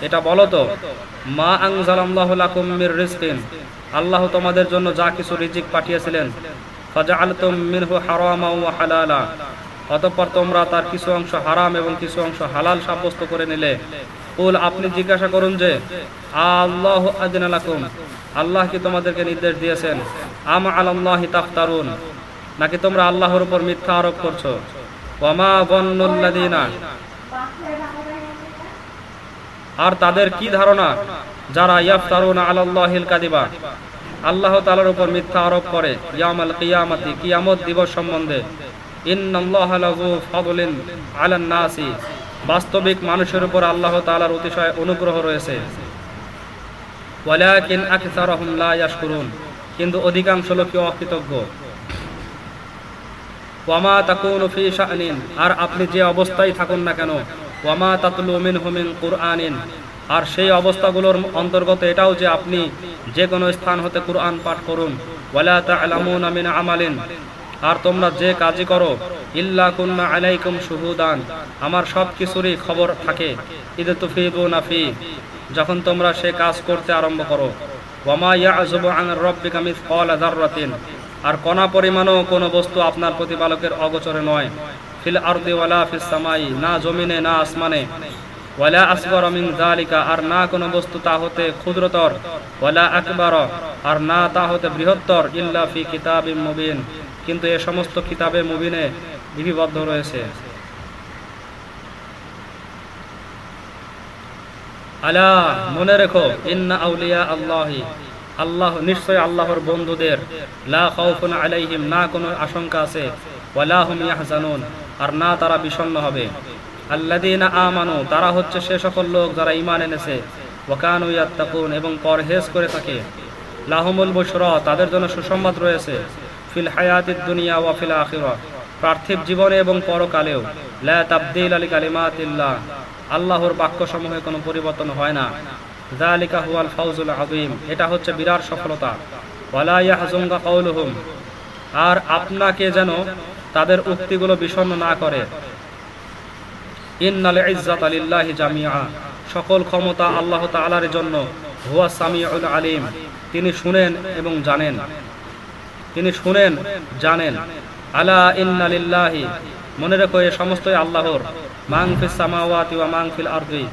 এটা বলো তো, মা মির রিজকিন, আল্লাহ তোমাদের জন্য যা কিছু রিজিক পাঠিয়েছিলেন, ফাজআলতুম মিনহু হারামা ওয়া হালালা। অতঃপর তোমরা তার কিছু অংশ হারাম এবং কিছু অংশ হালাল সাব্যস্ত করে নিলে। কুল, আপনি জিজ্ঞাসা করুন যে আল্লাহ আদিন আল্লাহ কি তোমাদেরকে নির্দেশ দিয়েছেন? আম আলাল্লাহি তাফতারুন। নাকি তোমরা আল্লাহর উপর মিথ্যা আরোপ করছ? ওয়ামা বন্নুল্লাদিনা আর তাদের কি ধারণা? যারা ইয়াফতারুন আলাল্লাহিল কাদিবা আল্লাহ তাআলার উপর মিথ্যা আরোপ করে ইয়ামাল কিয়ামতি, কিয়ামত দিবস সম্বন্ধে। ইন্নাল্লাহা লাযু ফাদলিন আলান নাসি। বাস্তবিক মানুষের উপর আল্লাহ তাআলার অতিশয় অনুগ্রহ রয়েছে। কিন্তু অধিকাংশ লোকই অকৃতজ্ঞ। ওয়ামা তাকুনু ফি শাআনিন আর আপনি যে অবস্থায় থাকুন না কেন, ওয়ামা তাতলু মিন কুরআনিন, আর সেই অবস্থাগুলোর অন্তর্গত এটাও যে আপনি যে কোনো স্থান হতে কুরআন পাঠ করুন। ওয়ালা তা'লামুনা মিন আমালিন আর তোমরা যে কাজই করো, ইল্লা কুন্না আলাইকুম শুহুদান, আমার সব কিছুরই খবর থাকে। ঈদ তুফিদুনা ফি, যখন তোমরা সে কাজ করতে আরম্ভ করো। ওয়ামা ইয়াযুবু আন রাব্বিকা মিসকালা যাররাতিন, আর কণা পরিমাণও কোনো বস্তু আপনার প্রতিপালকের অগোচরে নয়। ফিল আরদি ওয়ালা ফিস সামাই, না জমিনে, না আসমানে। ওয়ালা আসগর মিন যালিকা, আর না কোনো বস্তু তা হতে ক্ষুদ্রতর। ওয়ালা আকবার, আর না তা হতে বৃহত্তর, ইল্লা ফি কিতাবিম মুবিন। কিন্তু এ সমস্ত কিতাবে মুবিনে লিপিবদ্ধ রয়েছে। আলা, মনে রেখো, ইন্না আউলিয়া আল্লাহি। আল্লাহ, নিশ্চয় আল্লাহর বন্ধুদের। লা খাউফুন আলাইহিম, না কোনো আশঙ্কা আছে। ওয়ালা হুম ইয়াহজানুন, আর না তারা বিষণ্ণ হবে। আল্লাযীনা আমানু, তারা হচ্ছে সে সকল লোক যারা ঈমান এনেছে। ওয়াকানু ইয়াত্তাকুন, এবং পরহেজ করে থাকে। লাহুমুল বুশরা, তাদের জন্য সুসংবাদ রয়েছে। ফিল হায়াতিদ দুনিয়া ওয়া ফিল আখিরাহ পার্থিব জীবনে এবং পরকালেও লা তাবদীল আলি কালিমাতিল্লাহ। আল্লাহর বাক্যসমূহে কোনো পরিবর্তন হয় না। যালিকা হুয়াল ফাউজুল আযীম। এটা হচ্ছে বিরাট সফলতা। ওয়ালা ইয়াহজুনকা কাউলুহুম আর আপনাকে যেন তাদের উক্তিগুলো বিষণ্ণ না করে। ইন্নাল ইজ্জাত আলিল্লাহি জামিআ। সকল ক্ষমতা আল্লাহ তাআলার জন্য হুয়া সামিউল আলিম। তিনি শুনেন এবং জানেন। তিনি শুনেন, জানেন। আলা ইন্না লিল্লাহি, মনে রেখো এ সমস্তই আল্লাহর। মাং ফিস সামাওয়াতি ওয়া মাং ফিল আরদি,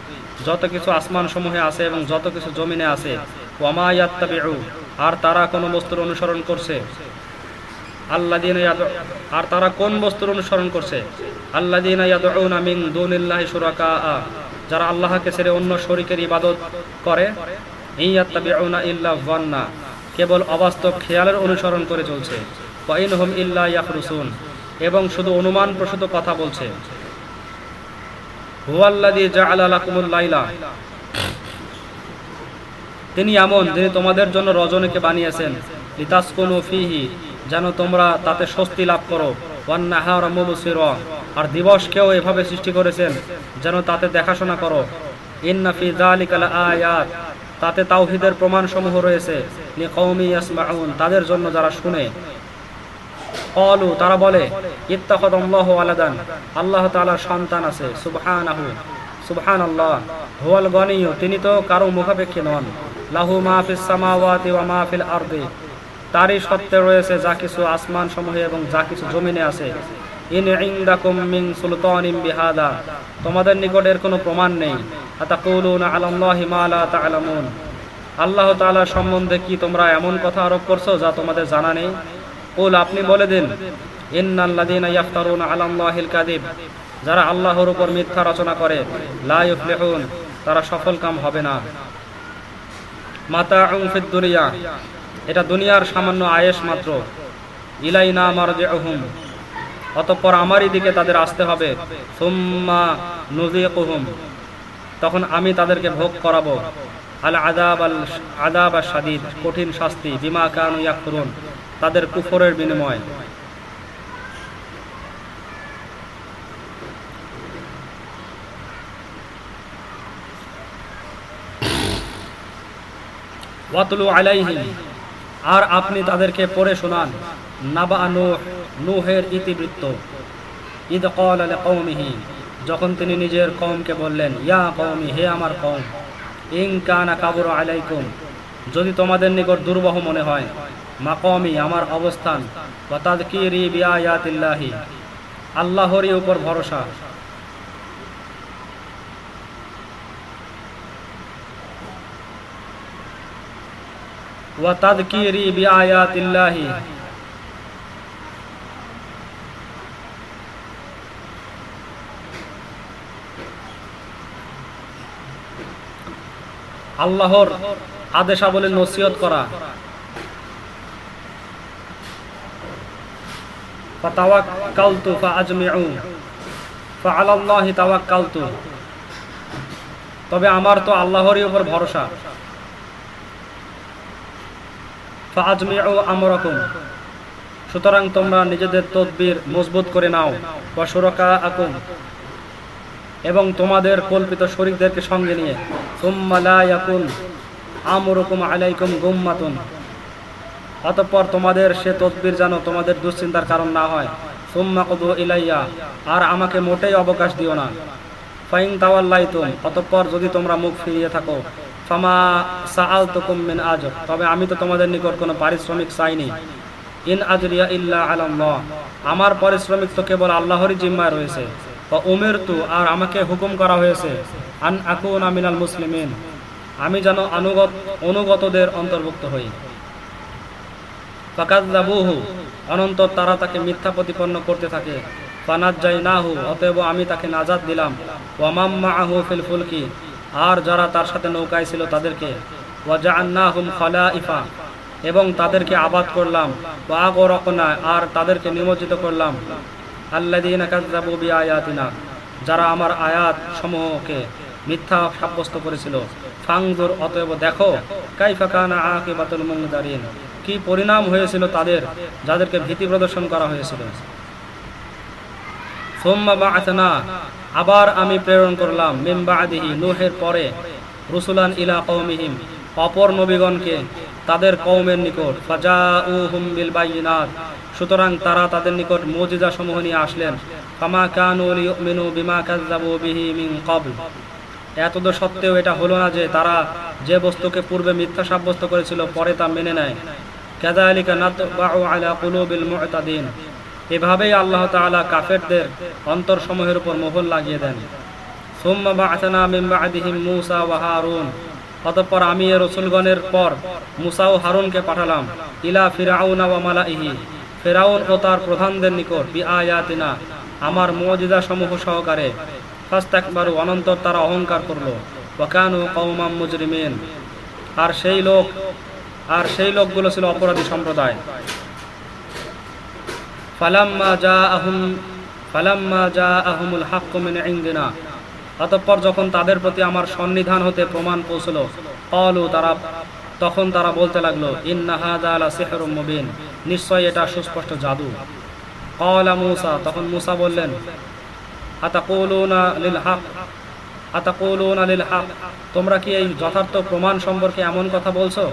যত কিছু আসমান সমূহে আছে এবং যত কিছু জমিনে আছে ওয়ামা ইয়াত্তাবিউ, আর তারা কোন বস্তুর অনুসরণ করছে? ইয়াদউ, আর তারা কোন বস্তুর অনুসরণ করছে? ইয়াদউনা মিন দুনিল্লাহি শুরাকা যারা আল্লাহকে ছেড়ে অন্য শরীকের ইবাদত করে। ইয়াত্তাবিউনা ইল্লা যান্না কেবল অবাস্তব খেয়ালের অনুসরণ করে চলছে। ওয়া ইনহুম ইল্লা ইয়াখরুসুন এবং শুধু অনুমান প্রসূত কথা বলছে। তিনি এমন যিনি তোমাদের জন্য রজনীকে বানিয়েছেন। লিতাসকুনু ফিহি, যেন তোমরা তাতে স্বস্তি লাভ করো। ওয়ান নাহার মুবসিরা। আর দিবসকেও এভাবে সৃষ্টি করেছেন, যেন তাতে দেখাশোনা করো। ইন্না ফি যালিকা আয়াত। তাতে তাওহীদের প্রমাণসমূহ রয়েছে। লিকৌমি ইয়াসমাউন, তাদের জন্য যারা শুনে। কলু তারা বলে ইত্তাখাদাল্লাহ আলাদান, আল্লাহ তাআলার সন্তান আছে, সুবহানাহু, সুবহানাল্লাহ, হুয়াল গনিয় তিনি তো কারও মুখাপেক্ষী নন। লাহু মা ফিস সামাওয়াতি ওয়া মা ফিল আরদি, তারই সত্ত্বে রয়েছে যা কিছু আসমান সমূহে এবং যা কিছু জমিনে আছে। ইন ইনদাকুম মিন সুলতানিম বিহাদা, তোমাদের নিকটের কোনো প্রমাণ নেই। আল্লাহ তাআলার সম্বন্ধে কি তোমরা এমন কথা আরোপ করছ যা তোমাদের জানা নেই? কুল, আপনি বলে দিন। যারা আল্লাহর উপর মিথ্যা রচনা করে তারা সফল কাম হবে না। মাতা দুনিয়া। এটা দুনিয়ার সামান্য আয়েশ মাত্র। ইলাই না ইলাইনা মারজিউহুম। অতঃপর আমারই দিকে তাদের আসতে হবে। সুম্মা নুযিকুহুম। তখন আমি তাদেরকে ভোগ করাবো। আল আদাব আল আদাব আর সাদিদ কঠিন শাস্তি, বিমা কানু ইয়াকফুরুন, তাদের কুফরের বিনিময়। ওয়াতলু আলাইহিম, আর আপনি তাদেরকে পড়ে শোনান, নাবা নূহ, নূহের ইতিবৃত্ত। ইদ কল কৌমিহি যখন তিনি নিজের কওমকে বললেন, ইয়া কওমি, হে আমার কওম ইং কানা কাবুর আলাইকুম, যদি তোমাদের নিকট দুর্বহ মনে হয় মাকমি আমার অবস্থান ওয়াতাদকিরি বিআয়াতিল্লাহি, আল্লাহরই উপর ভরসা। ওয়াতাদকিরি বিআয়াতিল্লাহি আল্লাহর আদেশাবলী নসিহত করা। তবে আমার তো আল্লাহরই উপর ভরসা। ফাআজমিউ সুতরাং তোমরা নিজেদের তদবির মজবুত করে নাও। বা সুরকা আকুম এবং তোমাদের কল্পিত শরীরদেরকে সঙ্গে নিয়ে। সুম্মা লা ইয়াকুন আমরুকুম আলাইকুম গুম্মাতুন। অতঃপর তোমাদের সে তদবির যেন তোমাদের দুশ্চিন্তার কারণ না হয়। সুম্মা কদু ইলাইয়া, আর আমাকে মোটেই অবকাশ দিও না। ফাইন তাওয়াল্লাইতুম, অতঃপর যদি তোমরা মুখ ফিরিয়ে থাকো, ফামা সাআল তুকুম মিন আজ তবে আমি তো তোমাদের নিকট কোনো পারিশ্রমিক চাইনি। ইন আজরিয়া ইল্লা আলাল্লাহ, আমার পারিশ্রমিক তো কেবল আল্লাহরই জিম্মায় রয়েছে। ও উমের তু, আর আমাকে হুকুম করা হয়েছে, আন আকুন আমিনাল মুসলিমিন, আমি যেন অনুগত অনুগতদের অন্তর্ভুক্ত হই। ফাকাজ্জাবুহু অনন্তর তারা তাকে মিথ্যা প্রতিপন্ন করতে থাকে। ফানাজ্জাই নাহু অতএব আমি তাকে নাজাদ দিলাম। ওয়ামাম মাআহু ফিল ফুলকি, আর যারা তার সাথে নৌকায় ছিল তাদেরকে। ওয়াজআন্নাহুম খালাইফা, এবং তাদেরকে আবাদ করলাম। বা ওয়াগরাকনা আর তাদেরকে নিমজ্জিত করলাম। বিআয়াতিনা, যারা আমার আয়াত সমূহকে মিথ্যা সাব্যস্ত করেছিল ফাংজুর অতএব দেখো, কাইফা কানা আকিবাতুল মুনজারিন, কি পরিণাম হয়েছিল তাদের, যাদেরকে ভীতি প্রদর্শন করা হয়েছিল। সোম্মা বাআতনা আবার আমি প্রেরণ করলাম, মিন বাদিহি, নূহের পরে, রুসুলান ইলা কওমিহিম, অপর নবীগণকে, তাদের কওমের নিকট, ফাজাউহুম বিল বাইয়িনাত সুতরাং তারা তাদের নিকট মুজিজা সমূহ নিয়ে আসলেন। ফামা কানু বিমা কাযযাবু বিহি এতদ সত্ত্বেও এটা হলো না যে তারা যে বস্তুকে পূর্বে মিথ্যা সাব্যস্ত করেছিল, পরে তা মেনে নেয়। কাযালিকা নাতবাউ আলা কুলুবিল এভাবেই আল্লাহ তাআলা কাফেরদের অন্তরসমূহের উপর মোহর লাগিয়ে দেন। অতঃপর আমি এ রসুলগণের পর মুসা ও হারুনকে পাঠালাম, ইলা ফিরাউনা ওয়া মালাইহি। ফেরাউন ও তার প্রধানদের নিকট বি আয়াতিনা আমার মুজিজা সমূহ সহকারে, ফাস্তাকবারু, অনন্তর তারা অহংকার করল। ওয়াকানু কওমাম মুজরিমিন। আর সেই লোক, আর সেই লোকগুলো ছিল অপরাধী সম্প্রদায়। ফালাম্মা জাআহুম, ফালাম্মা জাআহুমুল হাক্কু মিন ইনদিনা। অতঃপর যখন তাদের প্রতি আমার সন্নিধান হতে প্রমাণ পৌঁছল কলু তারা তখন তারা বলতে লাগল মুবিন। নিশ্চয় এটা সুস্পষ্ট জাদু। কলা মুসা, তখন মুসা বললেন লিল তোমরা কি এই যথার্থ প্রমাণ সম্পর্কে এমন কথা বলছো?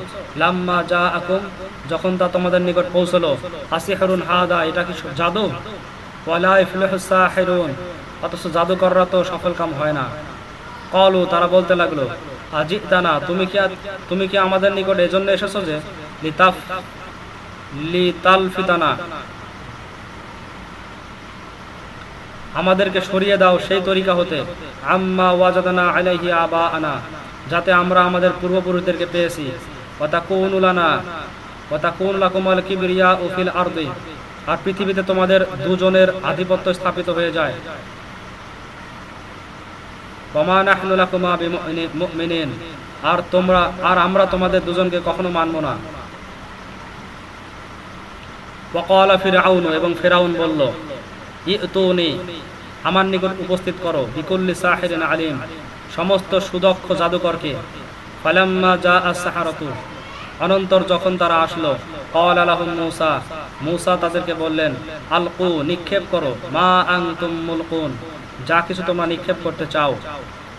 লাম্মা যা আকুম যখন তা তোমাদের নিকট পৌঁছলো, আসিহরুন হাদা, এটা কি জাদু? সাহিরুন, অথচ জাদুকররা তো সফল কাম হয় না। কলু তারা বলতে লাগল আজিতানা, তুমি কি তুমি কি আমাদের নিকট এজন্য এসেছ যে লিতাফ লিতাল ফিতানা আমাদেরকে সরিয়ে দাও সেই তরিকা হতে। আম্মা ওয়াজাদানা আলাইহি আবা আনা যাতে আমরা আমাদের পূর্বপুরুষদেরকে পেয়েছি। ওয়াতা কৌনুলানা ওয়াতা কৌনুলাকুমাল কিবরিয়া ও ফিল আরদি। আর পৃথিবীতে তোমাদের দুজনের আধিপত্য স্থাপিত হয়ে যায়। আর তোমরা আর আমরা তোমাদের দুজনকে কখনো মানব না। ফিরআউন এবং ফিরআউন বলল, ইতুনি, আমার নিকট উপস্থিত করো। বিকুল্লি সাহিরিন আলিম। সমস্ত সুদক্ষ জাদুকরকে। ফালাম্মা যা অনন্তর যখন তারা আসলো কল মূসা তাদেরকে বললেন, আলকু, নিক্ষেপ করো। মা আনতুম মুলকুন। যা কিছু তোমরা নিক্ষেপ করতে চাও।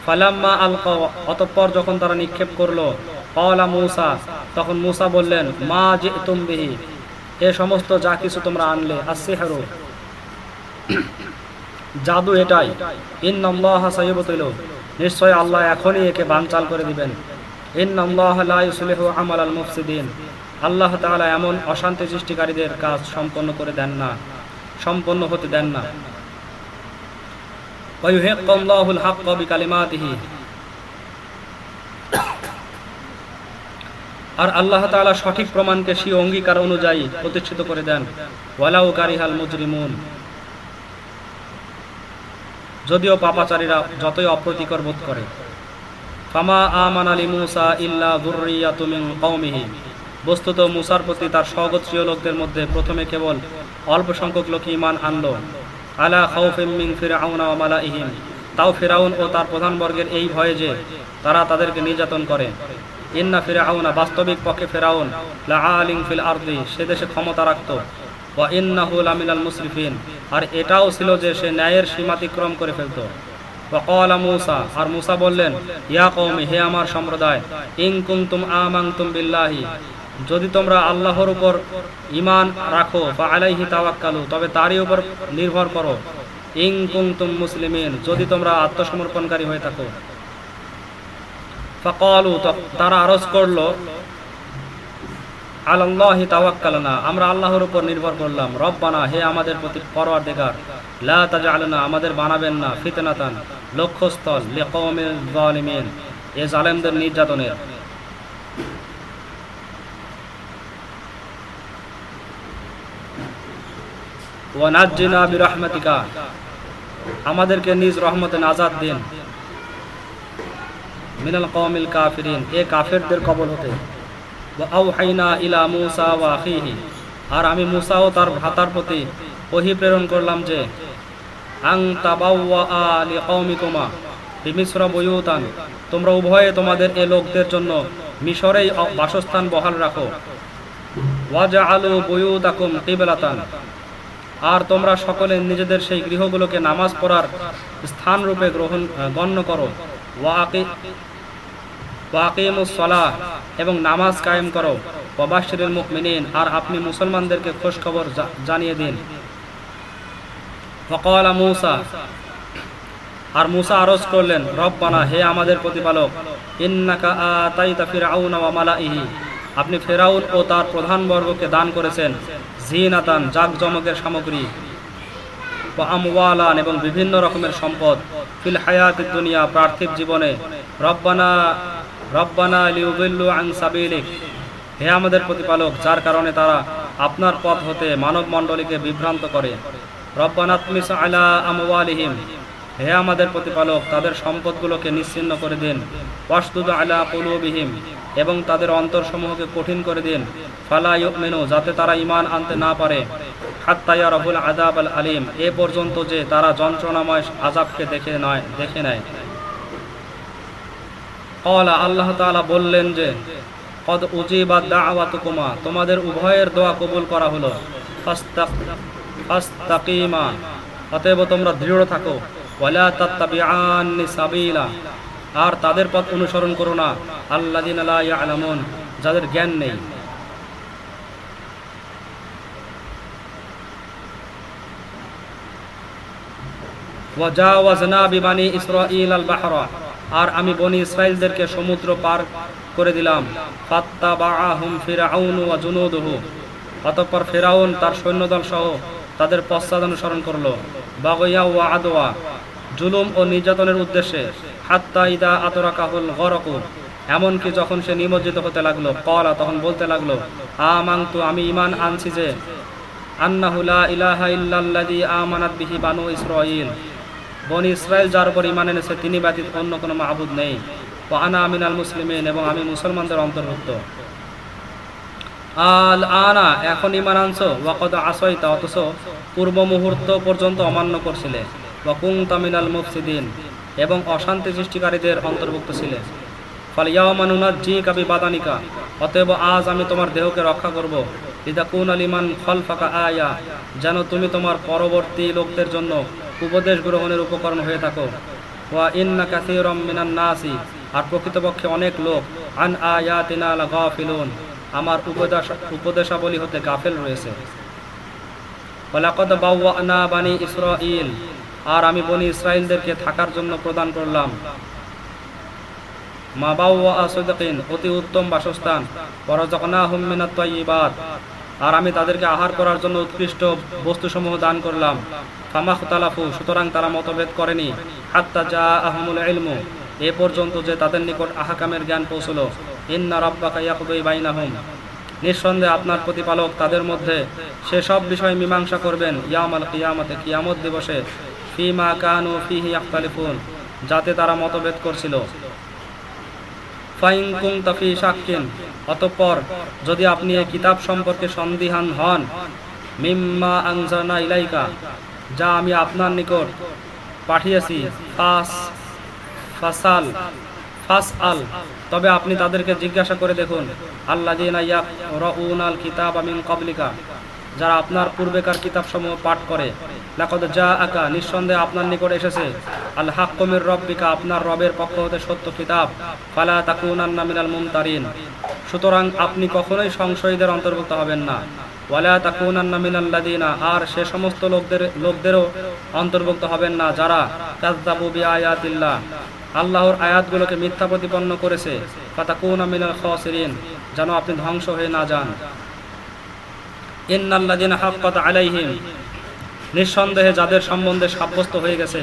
ফালাম্মা আলক, অতঃপর যখন তারা নিক্ষেপ করল কলা মূসা, তখন মূসা বললেন, মা যে বিহি, এ সমস্ত যা কিছু তোমরা আনলে আসিহারু জাদু এটাই। ইন্নাল্লাহ সাইয়্যিবুল নিশ্চয় আল্লাহ এখনই একে বানচাল করে দিবেন। ইন্নাল্লাহ লা ইউসলিহু আমালাল মুফসিদিন, আল্লাহ তাআলা এমন অশান্তি সৃষ্টিকারীদের কাজ সম্পন্ন করে দেন না, সম্পন্ন হতে দেন না। আর আল্লাহ তাআলা সঠিক প্রমাণকে সেই অঙ্গীকার অনুযায়ী প্রতিষ্ঠিত করে দেন। ওয়ালাউ কারিহাল মুজরিমুন। যদিও পাপাচারীরা যতই অপ্রতিকর বোধ করে। ফামা আমান আলী মুসা ইল্লা যুররিয়াতু মিন কওমিহি। বস্তুত মুসার প্রতি তার স্বগোত্রীয় লোকদের মধ্যে প্রথমে কেবল অল্প সংখ্যক লোক ঈমান আনলো। আলা খাউফিম মিন ফিরআউনা ওয়া মালাইহিম। তাও ফিরাউন ও তার প্রধান বর্গের এই ভয়ে যে তারা তাদেরকে নির্যাতন করে। ইন্না ফিরাউনা বাস্তবিক পক্ষে ফেরাউন লা আলিম ফিল আরদি, সে দেশে ক্ষমতা রাখত। ওয়া ইন্নাহু লামিনাল মুসরিফিন আর এটাও ছিল যে সে ন্যায়ের সীমাতিক্রম করে ফেলতো। ওয়াকালা মুসা, আর মুসা বললেন, ইয়া কওমি, হে আমার সম্প্রদায়, ইন কুনতুম আমানতুম বিল্লাহি যদি তোমরা আল্লাহর উপর ঈমান রাখো বা আলাইহি তাওয়াক্কালু, তবে তারই উপর নির্ভর করো। ইন কুনতুম মুসলিমিন, যদি তোমরা আত্মসমর্পণকারী হয়ে থাকো। ফাকালু তারা আরজ করল আল্লাহি তাওয়াক্কালনা, আমরা আল্লাহর উপর নির্ভর করলাম। রব্বানা, হে আমাদের প্রতি পরওয়ারদিগার, লা তাজআলনা, আমাদের বানাবেন না, ফিতনাতান, লক্ষ্যস্থল, লিকওমিল জালিমিন এ জালেমদের নির্যাতনের। আমাদেরকে নিজ রহমতে নাজাদ দিন। মিনাল কওমিল কাফিরিন, এ কাফেরদের কবল হতে। ইলা মুসা ওয়া আর আমি মুসা ও তার ভ্রাতার প্রতি ওহি প্রেরণ করলাম যে, আং তাবাওয়া বিমিশ্র বয়ুতান। তোমরা উভয়ে তোমাদের এ লোকদের জন্য মিশরেই বাসস্থান বহাল রাখো। ওয়াজা আলু বয়ুতাকুম কিবলাতান। আর তোমরা সকলে নিজেদের সেই গৃহগুলোকে নামাজ পড়ার স্থান রূপে গ্রহণ গণ্য করো। এবং নামাজ কায়েম করো। ওয়াবাশিরুল মুমিনিন, আর আপনি মুসলমানদেরকে খোঁজ খবর জানিয়ে দিন। ফকালা মুসা, আর মুসা আরজ করলেন, রব্বানা, হে আমাদের প্রতিপালক, ইন্নাকা আপনি ফেরাউন ও তার প্রধান বর্গকে দান করেছেন। জিনাতান, জাকজমকের সামগ্রী আমওয়ালান এবং বিভিন্ন রকমের সম্পদ। ফিল হায়াত দুনিয়া, পার্থিব জীবনে। রব্বানা রব্বানা লিউবিল্লু আন সাবিলিক। হে আমাদের প্রতিপালক, যার কারণে তারা আপনার পথ হতে মানব মণ্ডলীকে বিভ্রান্ত করে। রব্বানাতমিস আলা আমওয়ালিহিম। হে আমাদের প্রতিপালক, তাদের সম্পদগুলোকে নিশ্চিন্ন করে দিন। ওয়াসদুদ আলা কুলুবিহিম। এবং তাদের অন্তরসমূহকে কঠিন করে দিন। ফালা ইউমিনু, যাতে তারা ঈমান আনতে না পারে। হাত্তায়া রবুল আযাব আল আলিম, এ পর্যন্ত যে তারা যন্ত্রণাময় আযাবকে দেখে নয়, দেখে নেয়। আল্লাহ তাআলা বললেন যে, কদ উজিবাদ দাওয়াতুকুমা তোমাদের উভয়ের দোয়া কবুল করা হলো। অতএব তোমরা দৃঢ় থাকো। আর তাদের পথ অনুসরণ করো না। আল্লাযিনা লা ইয়ালামুন, যাদের জ্ঞান নেই। আল আর আমি বনি ইসরাইলদেরকে সমুদ্র পার করে দিলাম। ফিরাউন তার সৈন্যদল সহ তাদের পশ্চাৎ অনুসরণ করল। বাগয়া ওয়া আদওয়া, জুলুম ও নির্যাতনের উদ্দেশ্যে হাত্তা ইদা আতরাকাহুল গরকু। এমনকি যখন সে নিমজ্জিত হতে লাগল কলা তখন বলতে লাগল আমাংতু আমি ইমান আনছি যে, আন্নাহু লা ইলাহা ইল্লাল্লাযী আমানাত বিহি বানু ইসরাঈল। বনি ইসরায়েল যার উপর ইমান এনেছে, তিনি ব্যতীত অন্য কোনো মাহবুদ নেই। ও আনা আমিনাল মুসলিমিন, এবং আমি মুসলমানদের অন্তর্ভুক্ত। আল আনা, এখন ইমান আনছো? ওয়াকদ আসইতা, অথচ পূর্ব মুহূর্ত পর্যন্ত অমান্য করছিলে। ওয়াকুং তামিনাল মুফসিদিন এবং অশান্তি সৃষ্টিকারীদের অন্তর্ভুক্ত ছিলে। ফলে ইয়ামানুনার জি কাবি বাদানিকা, অতএব আজ আমি তোমার দেহকে রক্ষা করব। ইদা কুন আলিমান ফল ফাঁকা আয়া, যেন তুমি তোমার পরবর্তী লোকদের জন্য উপদেশ গ্রহণের উপকরণ হয়ে থাকো। ওয়া ইন্না কাসীরাম মিনান নাসি, আর প্রকৃতপক্ষে অনেক লোক, আন আয়া আয়াতিনা লাগাফিলুন আমার উপদেশ, উপদেশাবলী হতে গাফেল রয়েছে। ওয়ালাকাদ বাওয়ানা বানি ইসরাঈল আর আমি বনি ইসরাইলদেরকে থাকার জন্য প্রদান করলাম। মা বাউয়া অতি উত্তম বাসস্থান। আর আমি তাদেরকে আহার করার জন্য উৎকৃষ্ট বস্তুসমূহ দান করলাম। সুতরাং তারা মতভেদ করেনি। হাত্তা যা আহমুল ইলমু, এ পর্যন্ত যে তাদের নিকট আহাকামের জ্ঞান পৌঁছলো। ইন্না রাব্বাকা বাইনাহুম। নিঃসন্দেহে আপনার প্রতিপালক তাদের মধ্যে সেসব বিষয় মীমাংসা করবেন। ইয়ামাল কিয়ামতে কিয়ামত দিবসে ফিহি আখতালিফুন যাতে তারা মতভেদ করছিল। ফাইন তাফি অতঃপর যদি আপনি এই কিতাব সম্পর্কে সন্দিহান হন, মিম্মা আনজানা ইলাইকা, যা আমি আপনার নিকট পাঠিয়েছি, ফাস, ফাসাল ফাস আল তবে আপনি তাদেরকে জিজ্ঞাসা করে দেখুন আল্লাহ রউনাল কিতাব আমিন কবলিকা যারা আপনার পূর্বেকার কিতাবসমূহ পাঠ করে, লাকদ যা আকা নিঃসন্দেহে আপনার নিকট এসেছে। আল হাক্কমির রব্বিকা, আপনার রবের পক্ষ হতে সত্য কিতাব। ফালা তাকুনান্না মিনাল মুমতারিন। সুতরাং আপনি কখনোই সংশয়ীদের অন্তর্ভুক্ত হবেন না। ওয়ালা তাকুনান্না মিনাল্লাদিনা আর সে সমস্ত লোকদের, লোকদেরও অন্তর্ভুক্ত হবেন না যারা কাযযাবু বিআয়াতিল্লাহ। আল্লাহর আয়াতগুলোকে মিথ্যা প্রতিপন্ন করেছে। ফাতাকুনা মিনাল খাসিরিন, যেন আপনি ধ্বংস হয়ে না যান। আলাইহিম, নিঃসন্দেহে যাদের সম্বন্ধে সাব্যস্ত হয়ে গেছে,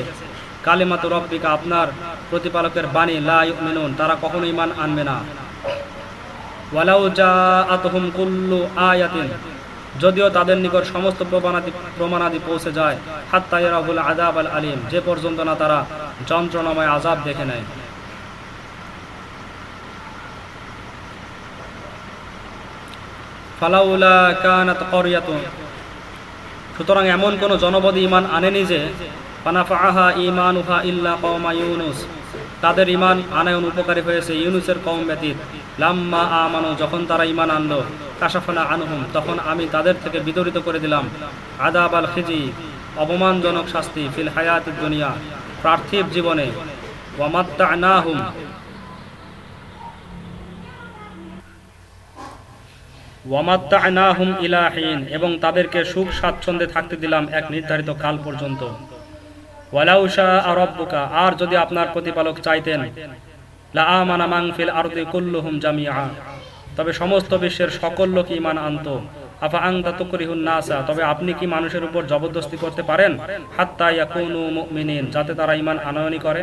কালিমাতু রব্বিকা, আপনার প্রতিপালকের বাণী লাই ইউমিনুন, তারা কখনো ঈমান আনবে না। কুল্লু যদিও তাদের নিকট সমস্ত প্রমাণাদি প্রমাণাদি পৌঁছে যায়, হাত্তা ইয়ারাহুল আযাব আল আলিম, যে পর্যন্ত না তারা যন্ত্রণাময় আযাব দেখে নেয়। ফালাউলা কানাত করিয়াতুন। সুতরাং এমন কোন জনপদ ইমান আনেনি যে পানাফাহা ইমান উহা ইল্লা কওমা ইউনুস। তাদের ইমান আনায়ন উপকারী হয়েছে ইউনুসের কম ব্যতীত। লাম্মা আমানো, যখন তারা ইমান আনলো, কাশাফানা আনহুম, তখন আমি তাদের থেকে বিতরিত করে দিলাম। আদাব আল খিজি, অপমানজনক শাস্তি ফিল হায়াত দুনিয়া, পার্থিব জীবনে। ওয়ামাত্তা নাহুম ওয়ামাত্তা'নাহুম ইলাহিন এবং তাদেরকে সুখ স্বাচ্ছন্দ্যে থাকতে দিলাম এক নির্ধারিত কাল পর্যন্ত। ওয়ালাউ শাআ রাব্বুকা, আর যদি আপনার প্রতিপালক চাইতেন লা তবে সমস্ত বিশ্বের সকল লোক ইমান আনতো। আফা তুকরিহুন নাসা, তবে আপনি কি মানুষের উপর জবরদস্তি করতে পারেন? হাত্তা ইয়াকুনু মুমিনিন, যাতে তারা ইমান আনয়নী করে।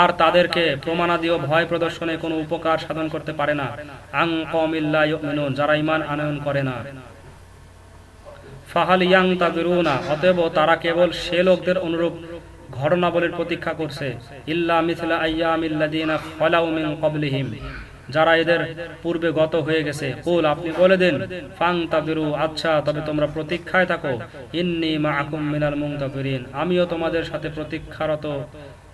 আর তাদেরকে প্রমাণাদি ও ভয় প্রদর্শনে কোনো উপকার সাধন করতে পারে না। আং কমিল্লা যারা ঈমান আনয়ন করে না। ফাহাল ইয়াং তাদরুনা অতএব তারা কেবল সে লোকদের অনুরূপ ঘটনাবলীর প্রতীক্ষা করছে। ইল্লা মিথলা আইয়ামিল্লাযিনা খালাউ মিন ক্বাবলিহিম, যারা এদের পূর্বে গত হয়ে গেছে। কুল, আপনি বলে দেন, ফাং তাবিরু আচ্ছা তবে তোমরা প্রতীক্ষায় থাকো। ইন্নি মাআকুম মিনাল মুনতাফিরিন আমিও তোমাদের সাথে প্রতীক্ষারত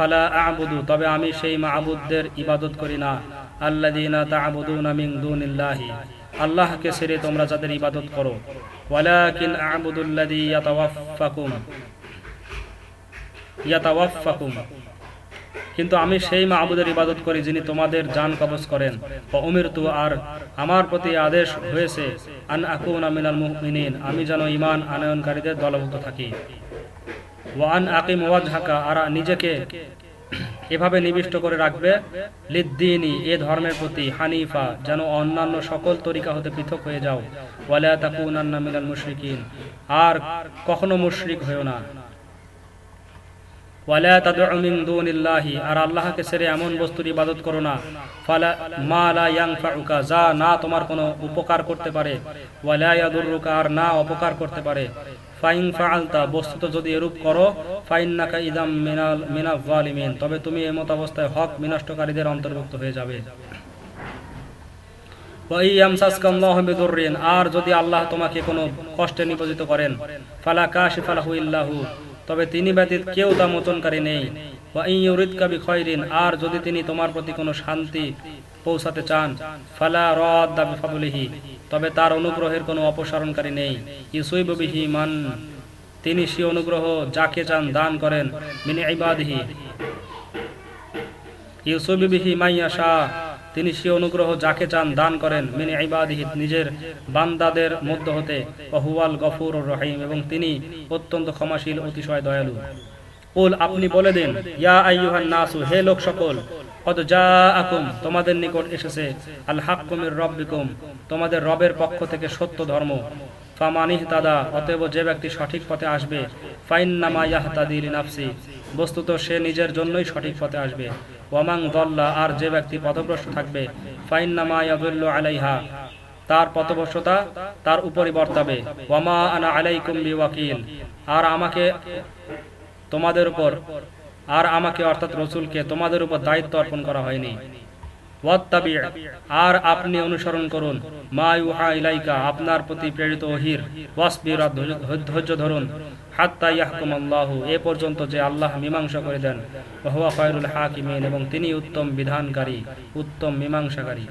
ফালা আবুদু, তবে আমি সেই মাহবুদদের ইবাদত করি না। আল্লাদিনা তা'বুদুনা মিন দুনিল্লাহি, আল্লাহকে ছেড়ে তোমরা যাদের ইবাদত করো। ওয়ালাকিন আ'বুদুল্লাযী ইয়াতাওয়াফফাকুম ইয়াতাওয়াফফাকুম। কিন্তু আমি সেই মাহবুদের ইবাদত করি যিনি তোমাদের জান কবজ করেন। ও উমিরতু আর, আমার প্রতি আদেশ হয়েছে, আন আকুনা মিনাল মুমিনিন, আমি যেন ইমান আনয়নকারীদের দলভুক্ত থাকি। ওয়ান আকিম ওয়াজহাকা, আর নিজেকে এভাবে নিবিষ্ট করে রাখবে। লিদ্দিনী, এ ধর্মের প্রতি হানিফা, যেন অন্যান্য সকল তরিকা হতে পৃথক হয়ে যাও। মুশরিকিন, আর কখনো মুশরিক হয়েও না। আর আল্লাহকে ছেড়ে এমন বস্তুর ইবাদত করো না। ফালা, মা যা না তোমার কোনো উপকার করতে পারে। ওয়ালা আর না অপকার করতে পারে। ফাইন ফাআলতা, বস্তুত যদি এরূপ করো, ফাইন্নাকা ইদাম মিনাল জালিমিন, তবে তুমি এমত অবস্থায় হক বিনষ্টকারীদের অন্তর্ভুক্ত হয়ে যাবে। আর যদি আল্লাহ তোমাকে কোনো কষ্টে নিপজিত করেন, ফালা কাশিফালাহু ইল্লাহু, তবে তিনি ব্যতীত কেউ তা মোচনকারী নেই। আর যদি তিনি তোমার প্রতি কোনো শান্তি পৌঁছাতে চান। ফালা রদ্দাবিহি তবে তার অনুগ্রহের কোনো অপসারণকারী নেই। ইসুইবিহি মান। তিনি সে অনুগ্রহ যাকে চান দান করেন। মিনি ইবাদিহি। ইউসুবিবিহি মাইয়া শাহ তিনি সে অনুগ্রহ যাকে চান দান করেন। মিনি ইবাদিহি নিজের বান্দাদের মধ্য হতে। অহুয়াল গফুর রহিম এবং তিনি অত্যন্ত ক্ষমাশীল, অতিশয় দয়ালু। কুল, আপনি বলে দিন, ইয়া আইয়ুহান নাসু, হে লোক সকল কত যা জাআকুম, তোমাদের নিকট এসেছে, আল হাক্কু মির রব্বিকুম, তোমাদের রবের পক্ষ থেকে সত্য ধর্ম। ফামানিহ তাদা অতএব যে ব্যক্তি সঠিক পথে আসবে, ফাইন্নামা ইয়াহতাদি লিনাফসি, বস্তুত সে নিজের জন্যই সঠিক পথে আসবে। ওয়ামাং দল্লা, আর যে ব্যক্তি পথভ্রষ্ট থাকবে, ফাইন্নামা ইয়াদুল্লু আলাইহা, তার পথভ্রষ্টতা তার উপরই বর্তাবে। ওয়ামা আনা আলাইকুম বিওয়াকিল, আর আমাকে তোমাদের উপর, আর আমাকে অর্থাৎ রসুলকে তোমাদের উপর দায়িত্ব অর্পণ করা হয়নি। আর আপনি অনুসরণ করুন। আপনার প্রতি প্রেরিত ওহির ধৈর্য- ধরুন। এ পর্যন্ত যে আল্লাহ মীমাংসা করে দেন। হাকিমিন, এবং তিনি উত্তম বিধানকারী, উত্তম মীমাংসাকারী।